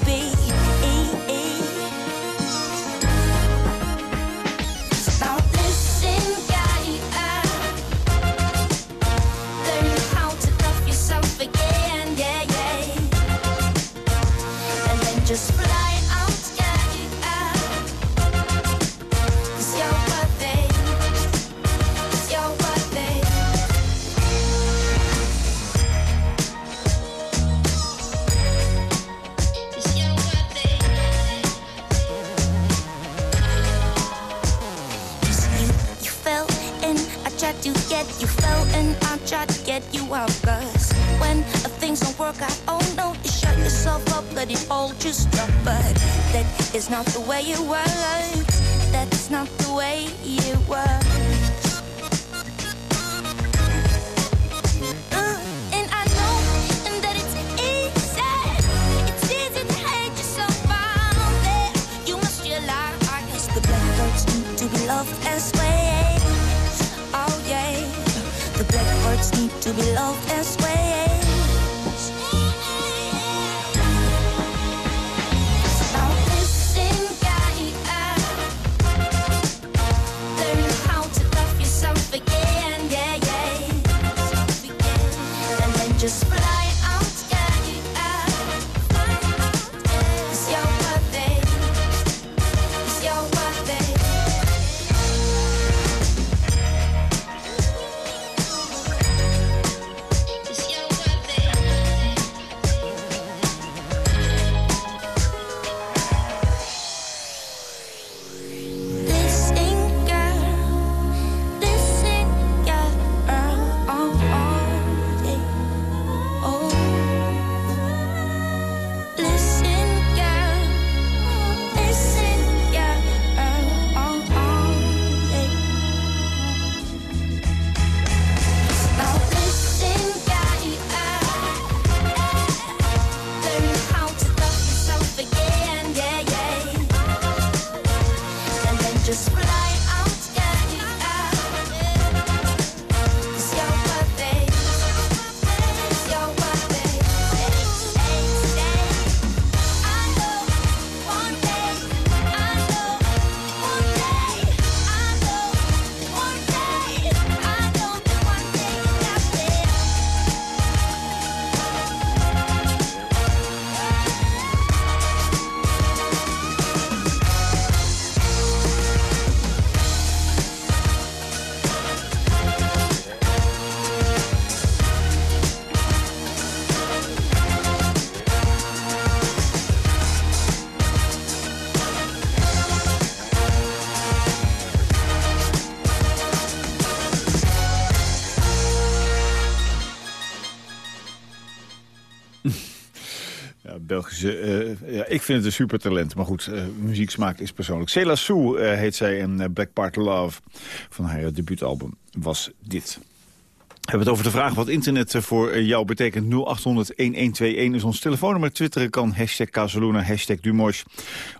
and I tried to get you out Cause when things don't work out, oh no, you shut yourself up, let it all just drop But that is not the way it works. That's not the way it works. Uh, and I know that it's easy. It's easy to hate yourself out there. You must realize the to be loved to be loved as well. Belgische, eh, ja, ik vind het een supertalent. Maar goed, uh, muzieksmaak is persoonlijk. Cela Sue uh, heet zij en Black Part Love van haar debuutalbum was dit. We hebben het over de vraag wat internet voor jou betekent. 0800-1121 is ons telefoonnummer. Twitteren kan hashtag Casaluna, hashtag Dumosh.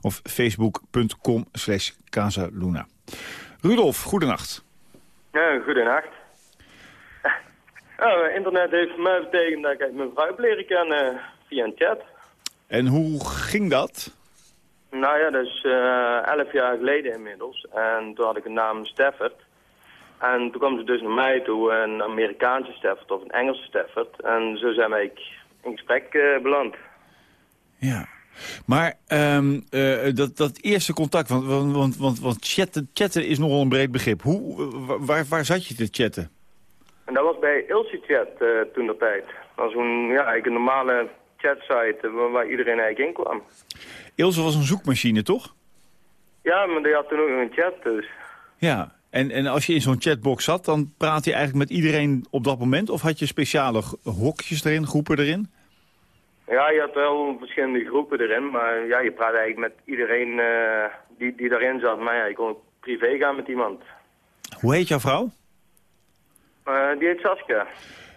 Of facebook.com slash Casaluna. Rudolf, goedenacht. Ja, goedenacht. Oh, internet heeft mij betekend dat ik mijn vrouw leren kennen via een chat. En hoe ging dat? Nou ja, dat is uh, elf jaar geleden inmiddels. En toen had ik een naam Stafford. En toen kwam ze dus naar mij toe, een Amerikaanse Stafford of een Engelse Stafford. En zo zijn wij in gesprek uh, beland. Ja. Maar um, uh, dat, dat eerste contact, want, want, want, want chatten, chatten is nogal een breed begrip. Hoe, waar, waar zat je te chatten? En dat was bij IlsiChat uh, toen de tijd. Dat was een, ja, een normale chatsite waar, waar iedereen eigenlijk in kwam. Ilse was een zoekmachine, toch? Ja, maar die had toen ook een chat dus. Ja, en, en als je in zo'n chatbox zat, dan praat je eigenlijk met iedereen op dat moment? Of had je speciale hokjes erin, groepen erin? Ja, je had wel verschillende groepen erin, maar ja, je praat eigenlijk met iedereen uh, die, die daarin zat. Maar ja, je kon ook privé gaan met iemand. Hoe heet jouw vrouw? Uh, die heet Saskia.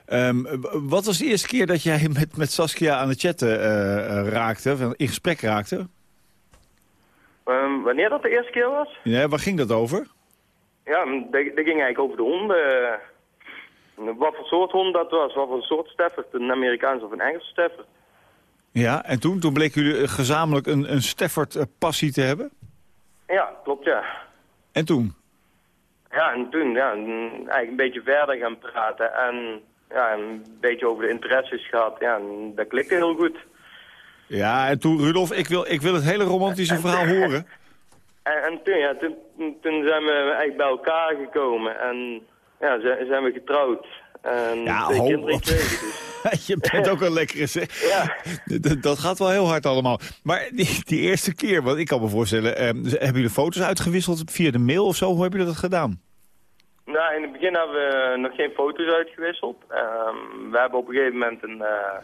Um, wat was de eerste keer dat jij met, met Saskia aan het chatten uh, raakte, in gesprek raakte? Um, wanneer dat de eerste keer was? Ja, waar ging dat over? Ja, dat, dat ging eigenlijk over de honden. Wat voor soort hond dat was, wat voor soort Stafford, een Amerikaanse of een Engelse Stafford. Ja, en toen, toen bleken jullie gezamenlijk een, een Stafford-passie te hebben? Ja, klopt ja. En toen? Ja, en toen ja, eigenlijk een beetje verder gaan praten en ja, een beetje over de interesses gehad. Ja, en dat klikte heel goed. Ja, en toen, Rudolf, ik wil, ik wil het hele romantische verhaal horen. En, en, toen, ja, toen, toen zijn we eigenlijk bij elkaar gekomen en ja, zijn we getrouwd. En ja, ho, kinderen dus. Je bent ook een lekkere zeg. Ja. Dat, dat gaat wel heel hard allemaal. Maar die, die eerste keer, want ik kan me voorstellen... Eh, hebben jullie foto's uitgewisseld via de mail of zo? Hoe hebben jullie dat gedaan? Nou, in het begin hebben we nog geen foto's uitgewisseld. Um, we hebben op een gegeven moment een, uh,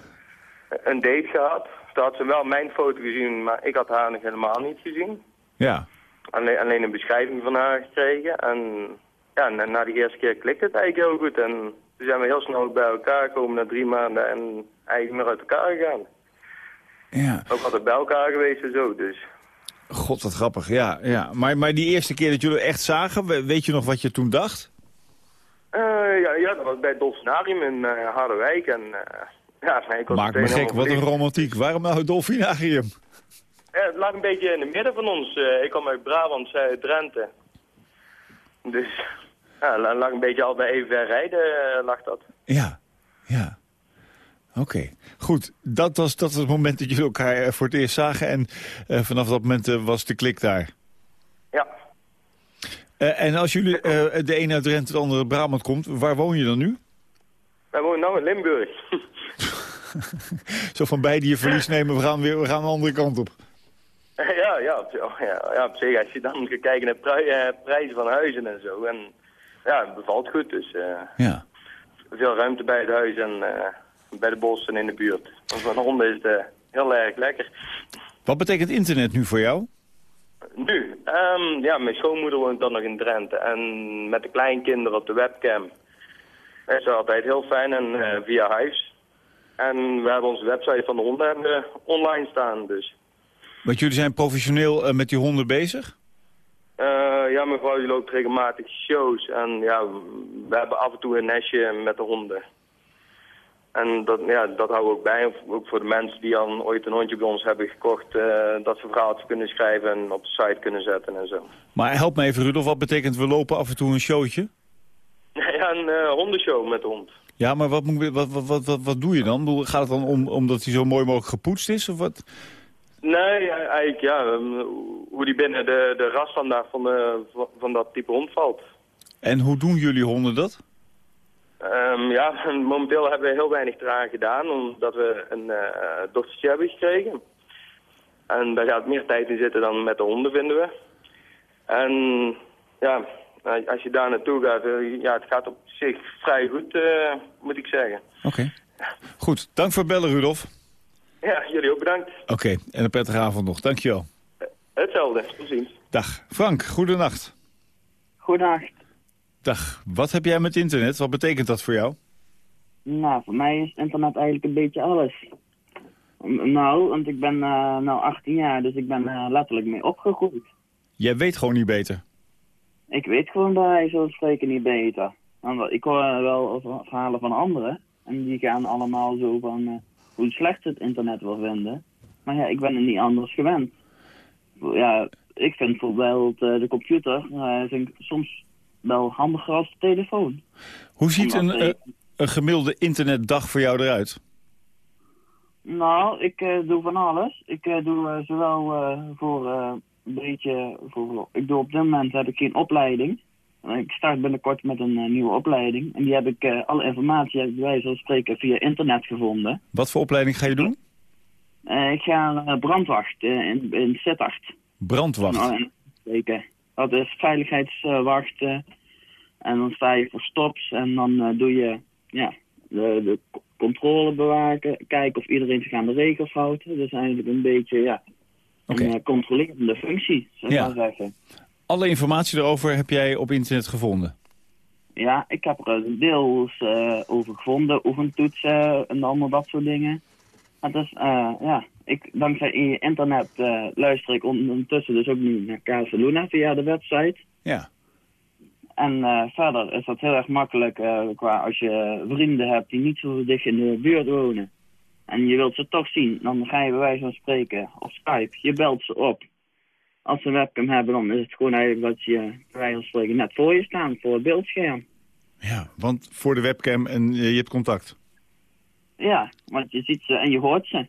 een date gehad. Toen had ze wel mijn foto gezien, maar ik had haar nog helemaal niet gezien. Ja. Alleen, alleen een beschrijving van haar gekregen. En ja, na, na die eerste keer klikte het eigenlijk heel goed. En toen zijn we heel snel bij elkaar gekomen na drie maanden en eigenlijk meer uit elkaar gegaan. Ja. Ook altijd bij elkaar geweest en zo, dus... God, wat grappig, ja. ja. Maar, maar die eerste keer dat jullie echt zagen, weet je nog wat je toen dacht? Uh, ja, ja, dat was bij het Dolfinarium in uh, Harderwijk. En, uh, ja, ik was Maak me gek, wat een romantiek. Waarom nou het Dolfinarium? Ja, het lag een beetje in het midden van ons. ik kom uit Brabant, zij uit Drenthe. Dus ja, lag een beetje al bij even rijden, lag dat. Ja, ja. Oké, goed. Dat was, dat was het moment dat jullie elkaar voor het eerst zagen. En uh, vanaf dat moment uh, was de klik daar. Ja. Uh, en als jullie de ene uit Drenthe, de andere Brabant komt, waar woon je dan nu? Wij wonen nu in Limburg. Zo van beide je verlies nemen, we gaan weer we gaan de andere kant op. Ja, ja, op, ja, ja, op zich. Als je dan gaat kijken naar pri prijzen van huizen en zo. En ja, het bevalt goed. Dus ja. veel ruimte bij het huis en bij de bossen in de buurt. Een honden is het uh, heel erg lekker. Wat betekent internet nu voor jou? Nu? Um, ja, mijn schoonmoeder woont dan nog in Drenthe. En met de kleinkinderen op de webcam. Dat is altijd heel fijn en uh, via huis. En we hebben onze website van de honden hebben online staan, dus. Want jullie zijn professioneel uh, met die honden bezig? ja, mijn vrouw die loopt regelmatig shows. En ja, we hebben af en toe een nestje met de honden. En dat, ja, dat houden we ook bij. Ook voor de mensen die dan ooit een hondje bij ons hebben gekocht... Uh, dat ze verhaaltjes kunnen schrijven en op de site kunnen zetten en zo. Maar help me even, Rudolf. Wat betekent we lopen af en toe een showtje? Ja, een uh, hondenshow met de hond. Ja, maar wat, moet, wat, wat, wat, wat, wat doe je dan? Gaat het dan om omdat hij zo mooi mogelijk gepoetst is? Of wat? Nee, eigenlijk ja. Hoe die binnen de, de rasstandaard van, de, van dat type hond valt. En hoe doen jullie honden dat? Um, ja, momenteel hebben we heel weinig eraan gedaan, omdat we een uh, dochtertje hebben gekregen. En daar gaat meer tijd in zitten dan met de honden, vinden we. En ja, als je daar naartoe gaat, uh, ja, het gaat op zich vrij goed, uh, moet ik zeggen. Oké. Okay. Goed, dank voor het bellen, Rudolf. Ja, jullie ook bedankt. Oké, en een prettige avond nog. Dankjewel. Hetzelfde, tot ziens. Dag. Frank, goedenacht. Goedendag. Dag. Wat heb jij met internet? Wat betekent dat voor jou? Nou, voor mij is internet eigenlijk een beetje alles. Nou, want ik ben eh nou 18 jaar, dus ik ben eh, letterlijk mee opgegroeid. Jij weet gewoon niet beter. Ik weet gewoon bij van spreken niet beter. Want ik hoor eh, wel verhalen van anderen. En die gaan allemaal zo van hoe slecht het internet wil vinden. Maar ja, ik ben er niet anders gewend. Ja, ik vind bijvoorbeeld de computer vind ik soms wel handiger als de telefoon. Hoe ziet een, eh, een gemiddelde internetdag voor jou eruit? Nou, ik eh, doe van alles. Ik eh, doe zowel voor een beetje... Voor, ik doe op dit moment heb ik geen opleiding. Ik start binnenkort met een nieuwe opleiding. En die heb ik, alle informatie heb ik bij wijze van spreken via internet gevonden. Wat voor opleiding ga je doen? Ik ga brandwacht in, in Sittard. Brandwacht. Nou, en- zeker. Dat is veiligheidswachten. En dan sta je voor stops en dan eh, doe je ja, de, de controle bewaken. Kijken of iedereen zich aan de regels houdt. Dus eigenlijk een beetje ja, een eh, controlerende functie, zou ik Ja. maar zeggen. Alle informatie erover heb jij op internet gevonden. Ja, ik heb er deels eh, over gevonden, oefentoetsen en allemaal dat soort dingen. Maar dus, ja, ik, dankzij internet luister ik ondertussen dus ook nu naar Casaluna via de website. Ja. En eh, verder is dat heel erg makkelijk eh, qua als je vrienden hebt die niet zo dicht in de buurt wonen. En je wilt ze toch zien, dan ga je bij wijze van spreken op Skype. Je belt ze op. Als ze een webcam hebben, dan is het gewoon eigenlijk dat je bij wijze van spreken net voor je staan, voor het beeldscherm. Ja, want voor de webcam en eh, je hebt contact. Ja, want je ziet ze en je hoort ze.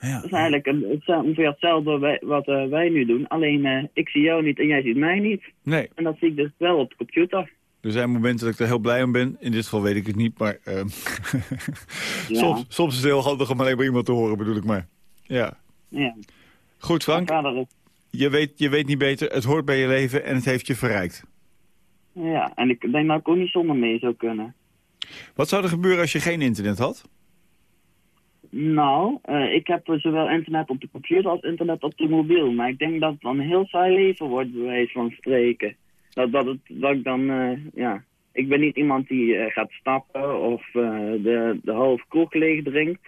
Ja. Dat is eigenlijk een, ongeveer hetzelfde wat eh, wij nu doen. Alleen eh, ik zie jou niet en jij ziet mij niet. Nee, En dat zie ik dus wel op de computer. er zijn momenten dat ik er heel blij om ben. In dit geval weet ik het niet, maar... ehm, soms, soms is het heel handig om alleen maar iemand te horen, bedoel ik maar. Ja. Ja. Goed, Frank. Je weet, je weet niet beter. Het hoort bij je leven en het heeft je verrijkt. ja, en ik denk dat ik ook niet zonder mee zou kunnen. Wat zou er gebeuren als je geen internet had? Nou, eh, ik heb zowel internet op de computer als internet op de mobiel. Maar ik denk dat het dan een heel saai leven wordt, bij wijze van spreken. Dat, dat, het, dat ik dan, eh, ja... Ik ben niet iemand die eh, gaat stappen of de, de half kroeg leeg drinkt.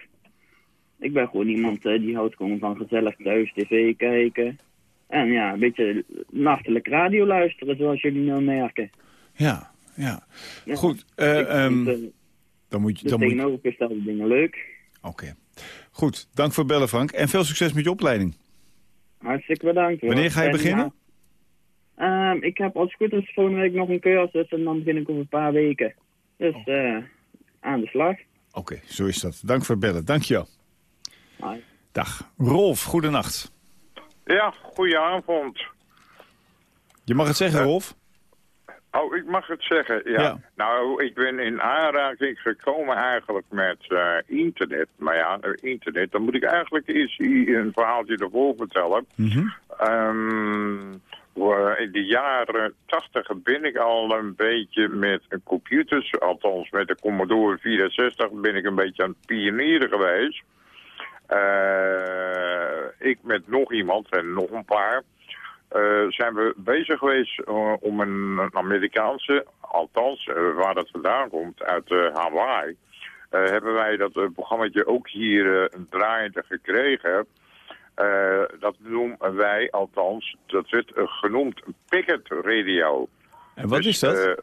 Ik ben gewoon iemand die houdt gewoon van gezellig thuis tv kijken. En ja, een beetje nachtelijk radio luisteren, zoals jullie nou merken. Ja, ja. Ja. Goed, Ik eh, dan moet je... Dan moet tegenovergestelde dingen leuk. Oké. Goed, dank voor het bellen, Frank. En veel succes met je opleiding. Hartstikke bedankt. hoor. Wanneer ga je En, beginnen? ja, ehm, ik heb als het goed is volgende week nog een cursus en dan begin ik over een paar weken. Dus eh, aan de slag. Oké, zo is dat. Dank voor het bellen. Dank je wel. Dag. Rolf, goedenacht. Ja, goedenavond. Je mag het zeggen, Rolf. Oh, ik mag het zeggen, ja. Ja. Nou, ik ben in aanraking gekomen eigenlijk met eh, internet. Maar ja, eh, internet, dan moet ik eigenlijk eens een verhaaltje ervoor vertellen. Ehm, voor- in de jaren tachtig ben ik al een beetje met computers, althans met de Commodore 64 ben ik een beetje aan het pionieren geweest. Eh, ik met nog iemand en nog een paar eh, zijn we bezig geweest eh, om een, een Amerikaanse, althans eh, waar dat vandaan komt, uit Hawaii, hebben wij dat programmaatje ook hier eh, draaiende gekregen. Dat noemen wij, althans, dat werd genoemd Packet Radio. En wat Dus, is dat?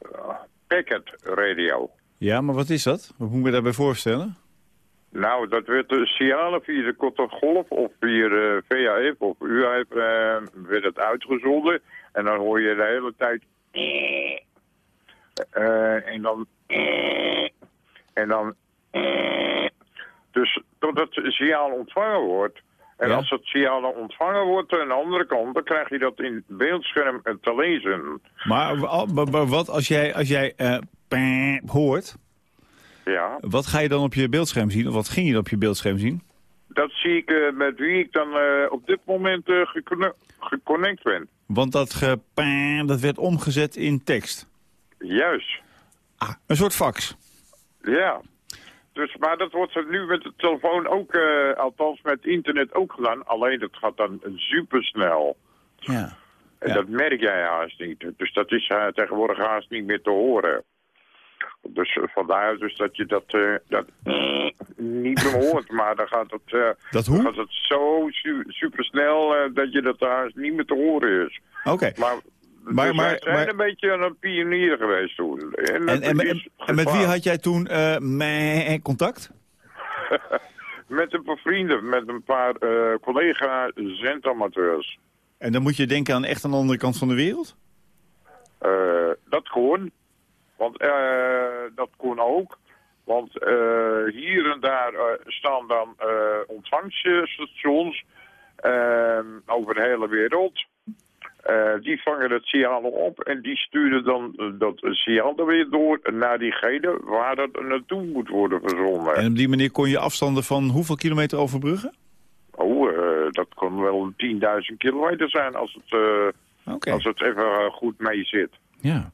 Packet Radio. ja, maar wat is dat? Wat moet me daarbij voorstellen? Nou, dat werd de signalen via de korte golf of via de VHF of UHF eh, werd het uitgezonden. En dan hoor je de hele tijd... eh, en dan... en dan... dus totdat het signaal ontvangen wordt. En Ja. als het signaal ontvangen wordt aan de andere kant, dan krijg je dat in het beeldscherm eh, te lezen. Maar wa- wa- wa- wat als jij, als jij eh, hoort, Ja. wat ga je dan op je beeldscherm zien? Of wat ging je dan op je beeldscherm zien? Dat zie ik eh, met wie ik dan eh, op dit moment geconna- geconnect ben. Want dat, dat werd omgezet in tekst. Juist. Ah, een soort fax. Ja. Dus, maar dat wordt nu met de telefoon ook, althans met internet ook gedaan. Alleen dat gaat dan supersnel. Ja. En dat merk jij haast niet. Dus dat is tegenwoordig haast niet meer te horen. Dus eh, vandaar dus dat je dat, eh, dat niet meer hoort. Maar dan gaat het, eh, Dat dan hoe? gaat het zo su supersnel dat je dat haast niet meer te horen is. Oké. Maar, Maar- dus maar- zijn maar- een beetje een pionier geweest toen. En, En, met wie had jij toen contact? Met een paar vrienden, met een paar eh collega-zendamateurs. En dan moet je denken aan echt aan de andere kant van de wereld? Dat kon. Want eh, dat kon ook. Want eh, hier en daar eh, staan dan ontvangststations eh, over de hele wereld. Die vangen het signaal op en die sturen dan dat signaal er weer door naar diegene waar dat naartoe moet worden verzonden. En op die manier kon je afstanden van hoeveel kilometer overbruggen? Oh, dat kon wel 10.000 kilometer zijn als het, als het even goed mee zit. Ja.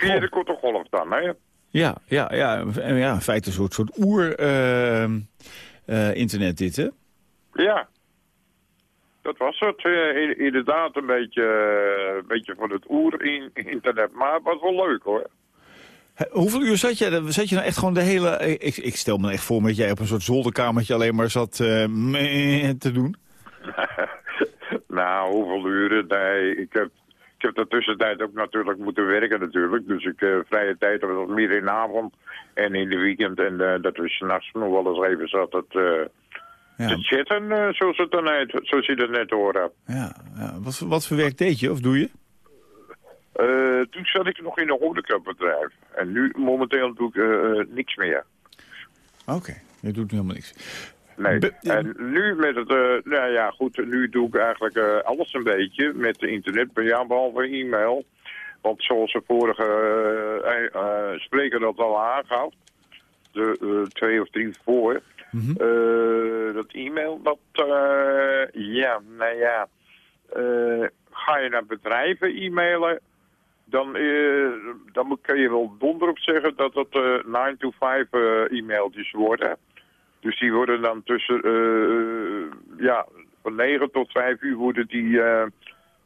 Via de korte golf dan, hè? Ja, ja, ja, en ja in feite een soort, soort oer-internet dit, hè? Ja. Dat was het. eh, in- inderdaad een beetje, eh, een beetje van het oer-internet. Maar het was wel leuk, hoor. Hoeveel uur zat je? Zat je nou echt gewoon de hele... Ik, ik stel me echt voor dat jij op een soort zolderkamertje alleen maar zat eh, te doen. nou, hoeveel uren? Nee, ik heb, ik heb de tussentijd ook natuurlijk moeten werken natuurlijk. Dus ik eh, vrije tijd was meer in de avond en in de weekend. En eh, dat we s'nachts nog wel eens even zat het, eh, te chatten, zoals, het dan heet, zoals je dat net hoorde. Ja, ja. Wat, voor- wat voor werk deed je of doe je? Toen zat ik nog in een horecabedrijf. En nu momenteel doe ik niks meer. Oké, je doet helemaal niks. Nee. en nu met het, eh, nou ja, goed, nu doe ik eigenlijk eh, alles een beetje met de internet, ja, behalve e-mail. Want zoals de vorige eh, spreker dat al aangaf, de twee of drie voor, eh, dat e-mail, dat, eh, ja, nou ja, ga je naar bedrijven e-mailen, dan, eh, dan moet- kun je wel donder op zeggen dat dat eh 9 to 5 eh, e-mailtjes worden. Dus die worden dan tussen, eh, ja, van 9 tot 5 uur worden die eh,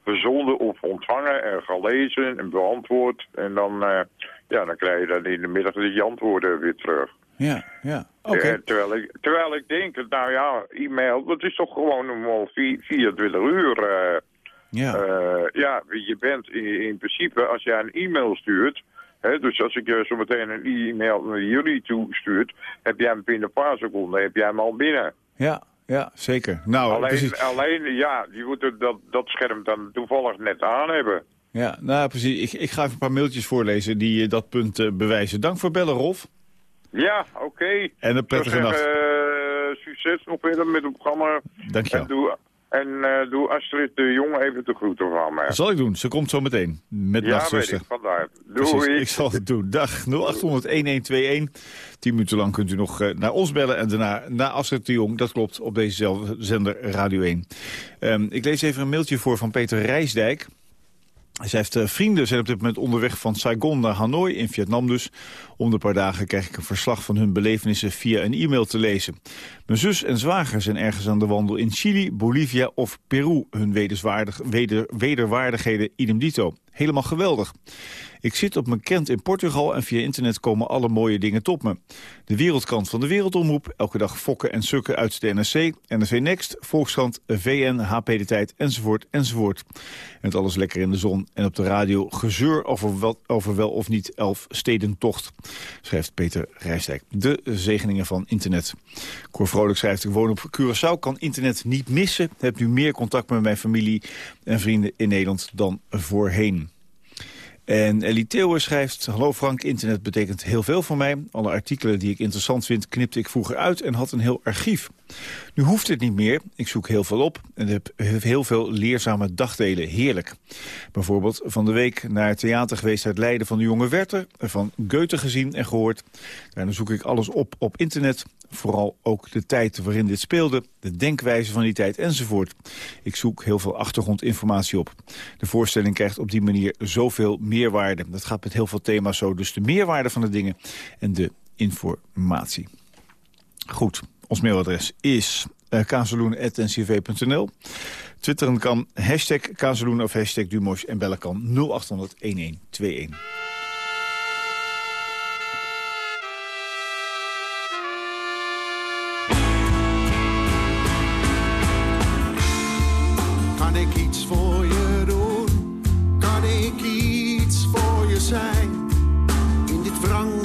verzonden of ontvangen en gelezen en beantwoord. En dan, eh, ja, dan krijg je dan in de middag die antwoorden weer terug. Ja, ja. Oké. Terwijl, ik, terwijl ik denk, nou ja, e-mail, dat is toch gewoon vi- 24 uur. Ja. ja, je bent in, in principe, als jij een e-mail stuurt... Dus als ik eh, zo meteen een e-mail naar jullie toe stuurt... heb jij hem binnen een paar seconden heb jij hem al binnen. Ja, ja, zeker. Nou, alleen, precies. alleen, ja, je moet er dat, dat scherm dan toevallig net aan hebben. Ja, nou precies. Ik, ik ga even een paar mailtjes voorlezen die eh, dat punt eh, bewijzen. Dank voor bellen, Rolf. Ja, oké. En een prettige nacht. succes nog verder met het programma. Dank je doe, en, eh, doe Astrid de Jong even de groeten van mij. Dat zal ik doen. Ze komt zo meteen. Met Ja, weet ik, vandaar. Precies, Doei. ik zal het doen. Dag 0800-1121. Tien minuten lang kunt u nog eh, naar ons bellen. En daarna naar Astrid de Jong. Dat klopt, op dezezelfde zender Radio 1. Ehm, ik lees even een mailtje voor van Peter Rijsdijk. Hij heeft eh, vrienden zijn op dit moment onderweg van Saigon naar Hanoi, in Vietnam dus. Om de paar dagen krijg ik een verslag van hun belevenissen via een e-mail te lezen. Mijn zus en zwager zijn ergens aan de wandel in Chili, Bolivia of Peru. Hun weder, wederwaardigheden idem dito. Helemaal geweldig. Ik zit op mijn kent in Portugal en via internet komen alle mooie dingen tot me. De wereldkrant van de Wereldomroep, elke dag fokken en sukken uit de NRC, NRC Next, Volkskrant, VN, HP De Tijd, enzovoort, enzovoort. En het alles lekker in de zon en op de radio gezeur over wel, over wel of niet elf stedentocht, schrijft Peter Rijsdijk. De zegeningen van internet. Cor Vrolijk schrijft, ik woon op Curaçao, kan internet niet missen. Heb nu meer contact met mijn familie en vrienden in Nederland dan voorheen. En Ellie Theeuwer schrijft... Hallo Frank, internet betekent heel veel voor mij. Alle artikelen die ik interessant vind knipte ik vroeger uit en had een heel archief. Nu hoeft het niet meer. Ik zoek heel veel op en heb heel veel leerzame dagdelen. Heerlijk. Bijvoorbeeld van de week naar theater geweest uit Leiden van de jonge Werther. Van Goethe gezien en gehoord. Daarna zoek ik alles op op internet. Vooral ook de tijd waarin dit speelde, de denkwijze van die tijd enzovoort. Ik zoek heel veel achtergrondinformatie op. De voorstelling krijgt op die manier zoveel meerwaarde. Dat gaat met heel veel thema's zo. Dus de meerwaarde van de dingen en de informatie. Goed, ons mailadres is uh, kazeloen.ncv.nl. Twitteren kan hashtag Kazeloen of hashtag Dumosh en bellen kan 0800 1121.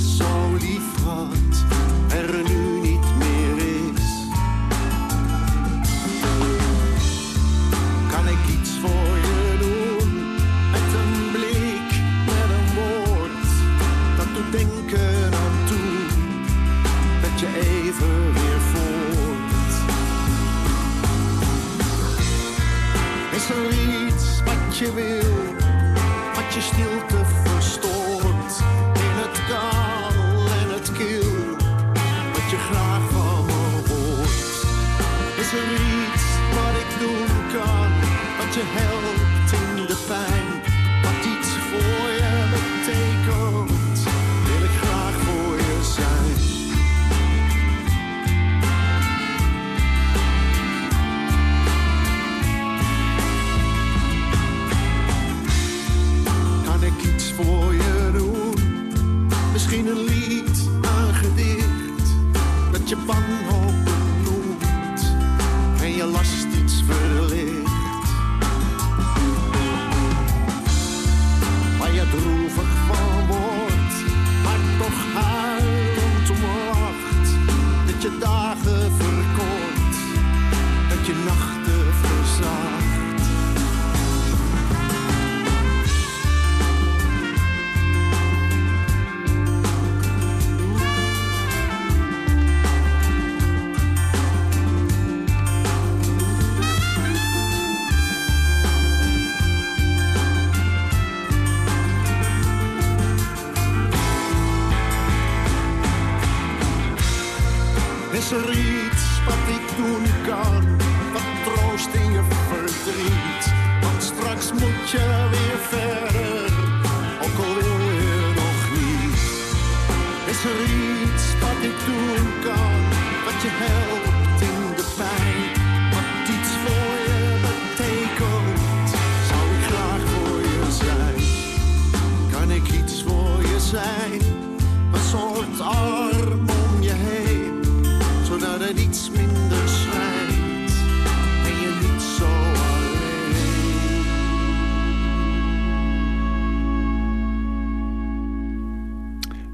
wie je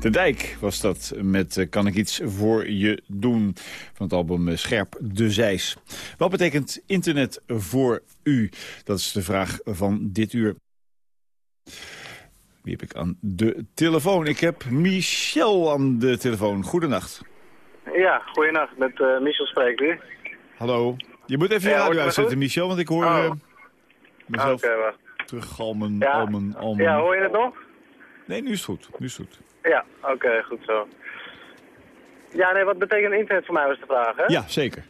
De Dijk was dat met eh, Kan ik iets voor je doen van het album eh, Scherp de Zeis. Wat betekent internet voor u? Dat is de vraag van dit uur. Wie heb ik aan de telefoon? Ik heb Michel aan de telefoon. Goedenacht. Ja, goeienacht. Met eh, Michel spreekt u. Hallo. Je moet even je radio uitzetten? Michel, want ik hoor Oh. mezelf wacht. teruggalmen, Ja. almen, almen. Ja, hoor je het nog? Nee, nu is het goed. Nu is het goed. Ja, oké, goed zo. Ja, nee, wat betekent internet voor mij was de vraag, hè? Ja, zeker.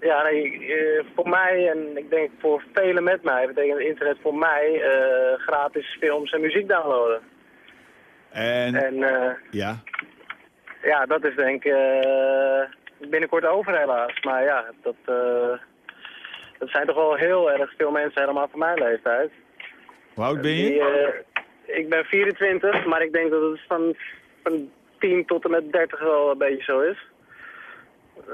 Ja, nee, eh, voor mij en ik denk voor velen met mij betekent internet voor mij eh, gratis films en muziek downloaden. En, En eh, ja, ja, dat is denk ik binnenkort over helaas. Maar ja, dat, dat zijn toch wel heel erg veel mensen helemaal van mijn leeftijd. hoe oud ben je? Die, ik ben 24, maar ik denk dat het van, van 10 tot en met 30 wel een beetje zo is.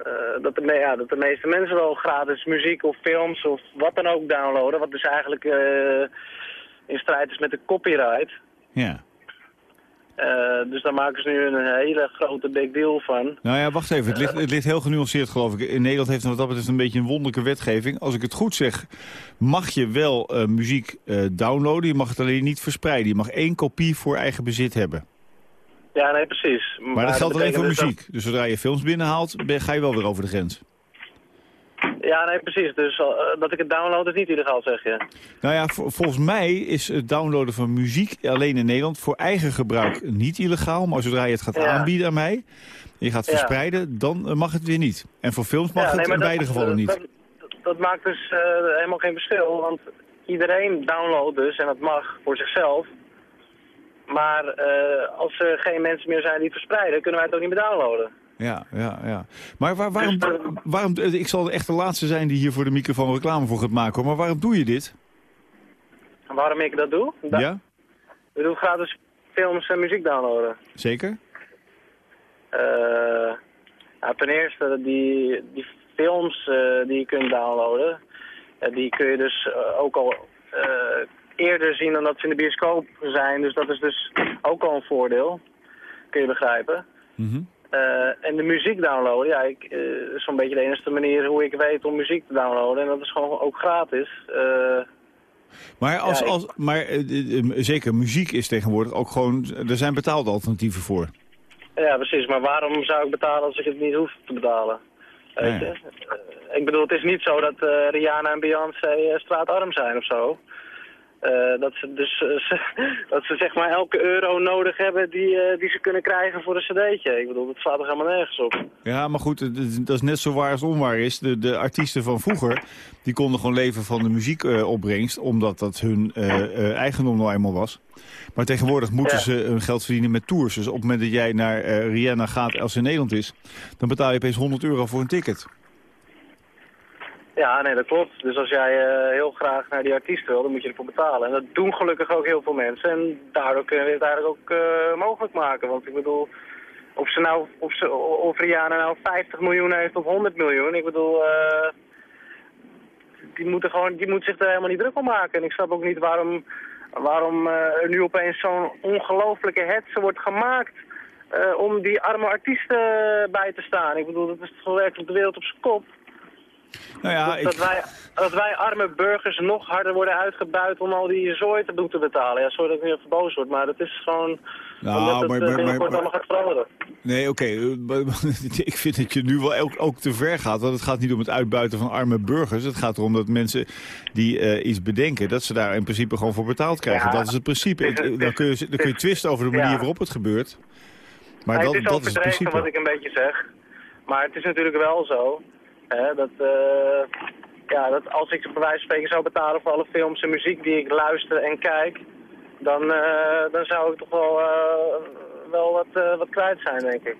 Eh, dat, de, ja, dat de meeste mensen wel gratis muziek of films of wat dan ook downloaden. Wat dus eigenlijk eh, in strijd is met de copyright. Ja. Eh, dus daar maken ze nu een hele grote big deal van. Nou ja, wacht even. Het ligt, het ligt heel genuanceerd, geloof ik. In Nederland heeft wat dat betreft een beetje een wonderlijke wetgeving. Als ik het goed zeg, mag je wel eh, muziek eh, downloaden. Je mag het alleen niet verspreiden. Je mag één kopie voor eigen bezit hebben. Ja, nee, precies. Maar, dat geldt alleen voor dus muziek. Dus zodra je films binnenhaalt, ben- ga je wel weer over de grens. Ja, nee, precies. Dus eh, dat ik het download is niet illegaal, zeg je. Nou ja, vol- volgens mij is het downloaden van muziek alleen in Nederland voor eigen gebruik niet illegaal. Maar zodra je het gaat Ja. aanbieden aan mij, je gaat Ja. verspreiden, dan eh, mag het weer niet. En voor films mag Ja, het nee, in dat- beide gevallen niet. Dat, dat, dat maakt dus eh, helemaal geen verschil, want iedereen downloadt dus, en dat mag voor zichzelf. Maar als er geen mensen meer zijn die het verspreiden, kunnen wij het ook niet meer downloaden. Ja, ja, ja. Maar waar, waarom, waarom, eh, ik zal echt de laatste zijn die hier voor de microfoon reclame voor gaat maken. hoor. Maar waarom doe je dit? Waarom ik dat doe? Ja, Ik bedoel gratis films en muziek downloaden. zeker? Eh, nou, ten eerste, die, die films eh, die je kunt downloaden, die kun je dus ook al eerder zien dan dat ze in de bioscoop zijn. Dus dat is dus ook al een voordeel, kun je begrijpen. Mhm. Eh, en de muziek downloaden, ja, ik, eh, is zo'n beetje de enige manier hoe ik weet om muziek te downloaden. En dat is gewoon ook gratis. Eh, Maar, als, Ja, als, maar zeker, muziek is tegenwoordig ook gewoon... Er zijn betaalde alternatieven voor. Ja, precies. Maar waarom zou ik betalen als ik het niet hoef te betalen? Weet je? Ik bedoel, het is niet zo dat Rihanna en Beyoncé straatarm zijn of zo. Eh, dat ze dus eh, ze- dat ze zeg maar elke euro nodig hebben die, eh, die ze kunnen krijgen voor een cd'tje. Ik bedoel, dat slaat er helemaal nergens op. Ja, maar goed, dat is net zo waar als onwaar is. De, de artiesten van vroeger, die konden gewoon leven van de muziekopbrengst... omdat dat hun eigendom nou eenmaal was. Maar tegenwoordig moeten Ja. ze hun geld verdienen met tours. Dus op het moment dat jij naar Rihanna gaat als ze in Nederland is... dan betaal je opeens 100 euro voor een ticket. Ja, nee, dat klopt. Dus als jij eh, heel graag naar die artiest wil, dan moet je ervoor betalen. En dat doen gelukkig ook heel veel mensen. En daardoor kunnen we het eigenlijk ook eh, mogelijk maken. Want ik bedoel, of, ze nou, of, ze, of Rihanna nou 50 miljoen heeft of 100 miljoen, ik bedoel, eh, die, moeten gewoon, die moet zich er helemaal niet druk om maken. En ik snap ook niet waarom, waarom er nu opeens zo'n ongelofelijke hetze wordt gemaakt om die arme artiesten bij te staan. Ik bedoel, dat is toch werkelijk de wereld op zijn kop. Nou ja, dat, ik, dat, wij, dat wij arme burgers nog harder worden uitgebuit om al die zooi te doen te betalen. Ja, sorry dat ik nu even boos word, maar dat is gewoon... Nou, het maar- eh, maar- maar- maar- allemaal gaat veranderen. Nee, oké. eh, ik vind dat je nu wel ook, ook te ver gaat. Want het gaat niet om het uitbuiten van arme burgers. Het gaat erom dat mensen die eh, iets bedenken... dat ze daar in principe gewoon voor betaald krijgen. Ja, dat is het principe. het is- Ik- dan, kun je, dan kun je twisten over de manier Ja. waarop het gebeurt. Maar Nee, dat, het is dat is het principe. wat ik een beetje zeg. Maar het is natuurlijk wel zo hè, dat, eh, ja, dat als ik bij wijze van spreken zou betalen voor alle films en muziek die ik luister en kijk, dan, eh, dan zou ik toch wel, eh, wel wat, wat kwijt zijn, denk ik.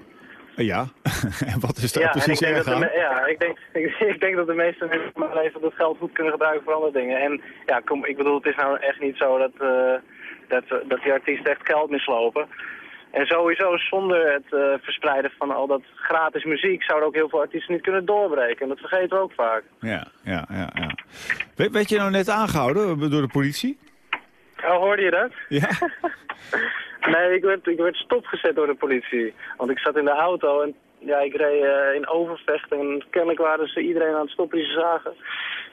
Ja, en wat is daar ja, ik precies erg de, ja, ik denk, ik, denk dat de meeste mensen in mijn leven dat geld goed kunnen gebruiken voor andere dingen. En ja, kom, ik bedoel, het is nou echt niet zo dat, dat, dat die artiesten echt geld mislopen. En sowieso zonder het eh, verspreiden van al dat gratis muziek zouden ook heel veel artiesten niet kunnen doorbreken. En dat vergeten we ook vaak. Ja, ja, ja. ja. Weet, werd je nou net aangehouden door de politie? Oh, hoorde je dat? Ja. nee, ik werd, ik werd stopgezet door de politie. Want ik zat in de auto en ja, ik reed eh, in Overvecht en kennelijk waren ze iedereen aan het stoppen die ze zagen.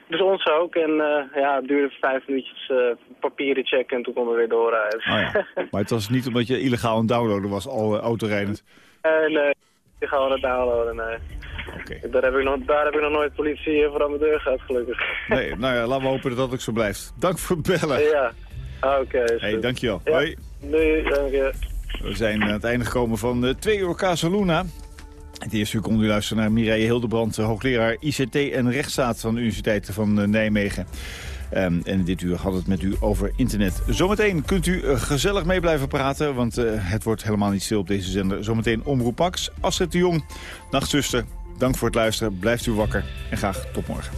Dus ons ook. En eh, ja, het duurde vijf minuutjes eh, papieren checken en toen konden we weer doorrijden. Oh ja. Maar het was niet omdat je illegaal aan het downloaden was, al uh, autorijdend. Eh, nee, ik ga het downloaden, nee. Daar, heb ik nog, daar heb ik nog nooit politie voor aan mijn deur gehad, gelukkig. Nee, nou ja, laten we hopen dat dat ook zo blijft. Dank voor het bellen. Ja, oké. Okay, hey, dankjewel. Ja. Hoi. Doei, dank je. We zijn aan het einde gekomen van uh, 2 uur Casaluna. Het eerste uur kon u luisteren naar Mireille Hildebrand, hoogleraar ICT en rechtsstaat van de Universiteit van uh, Nijmegen. Um, en dit uur had het met u over internet. Zometeen kunt u uh, gezellig mee blijven praten, want het wordt helemaal niet stil op deze zender. Zometeen Omroep Pax, Astrid de Jong, Nachtzuster. Dank voor het luisteren, blijft u wakker en graag tot morgen.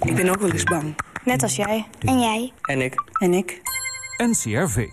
Ik ben ook wel eens bang. Net als jij. En jij. En ik. En ik. NCRV.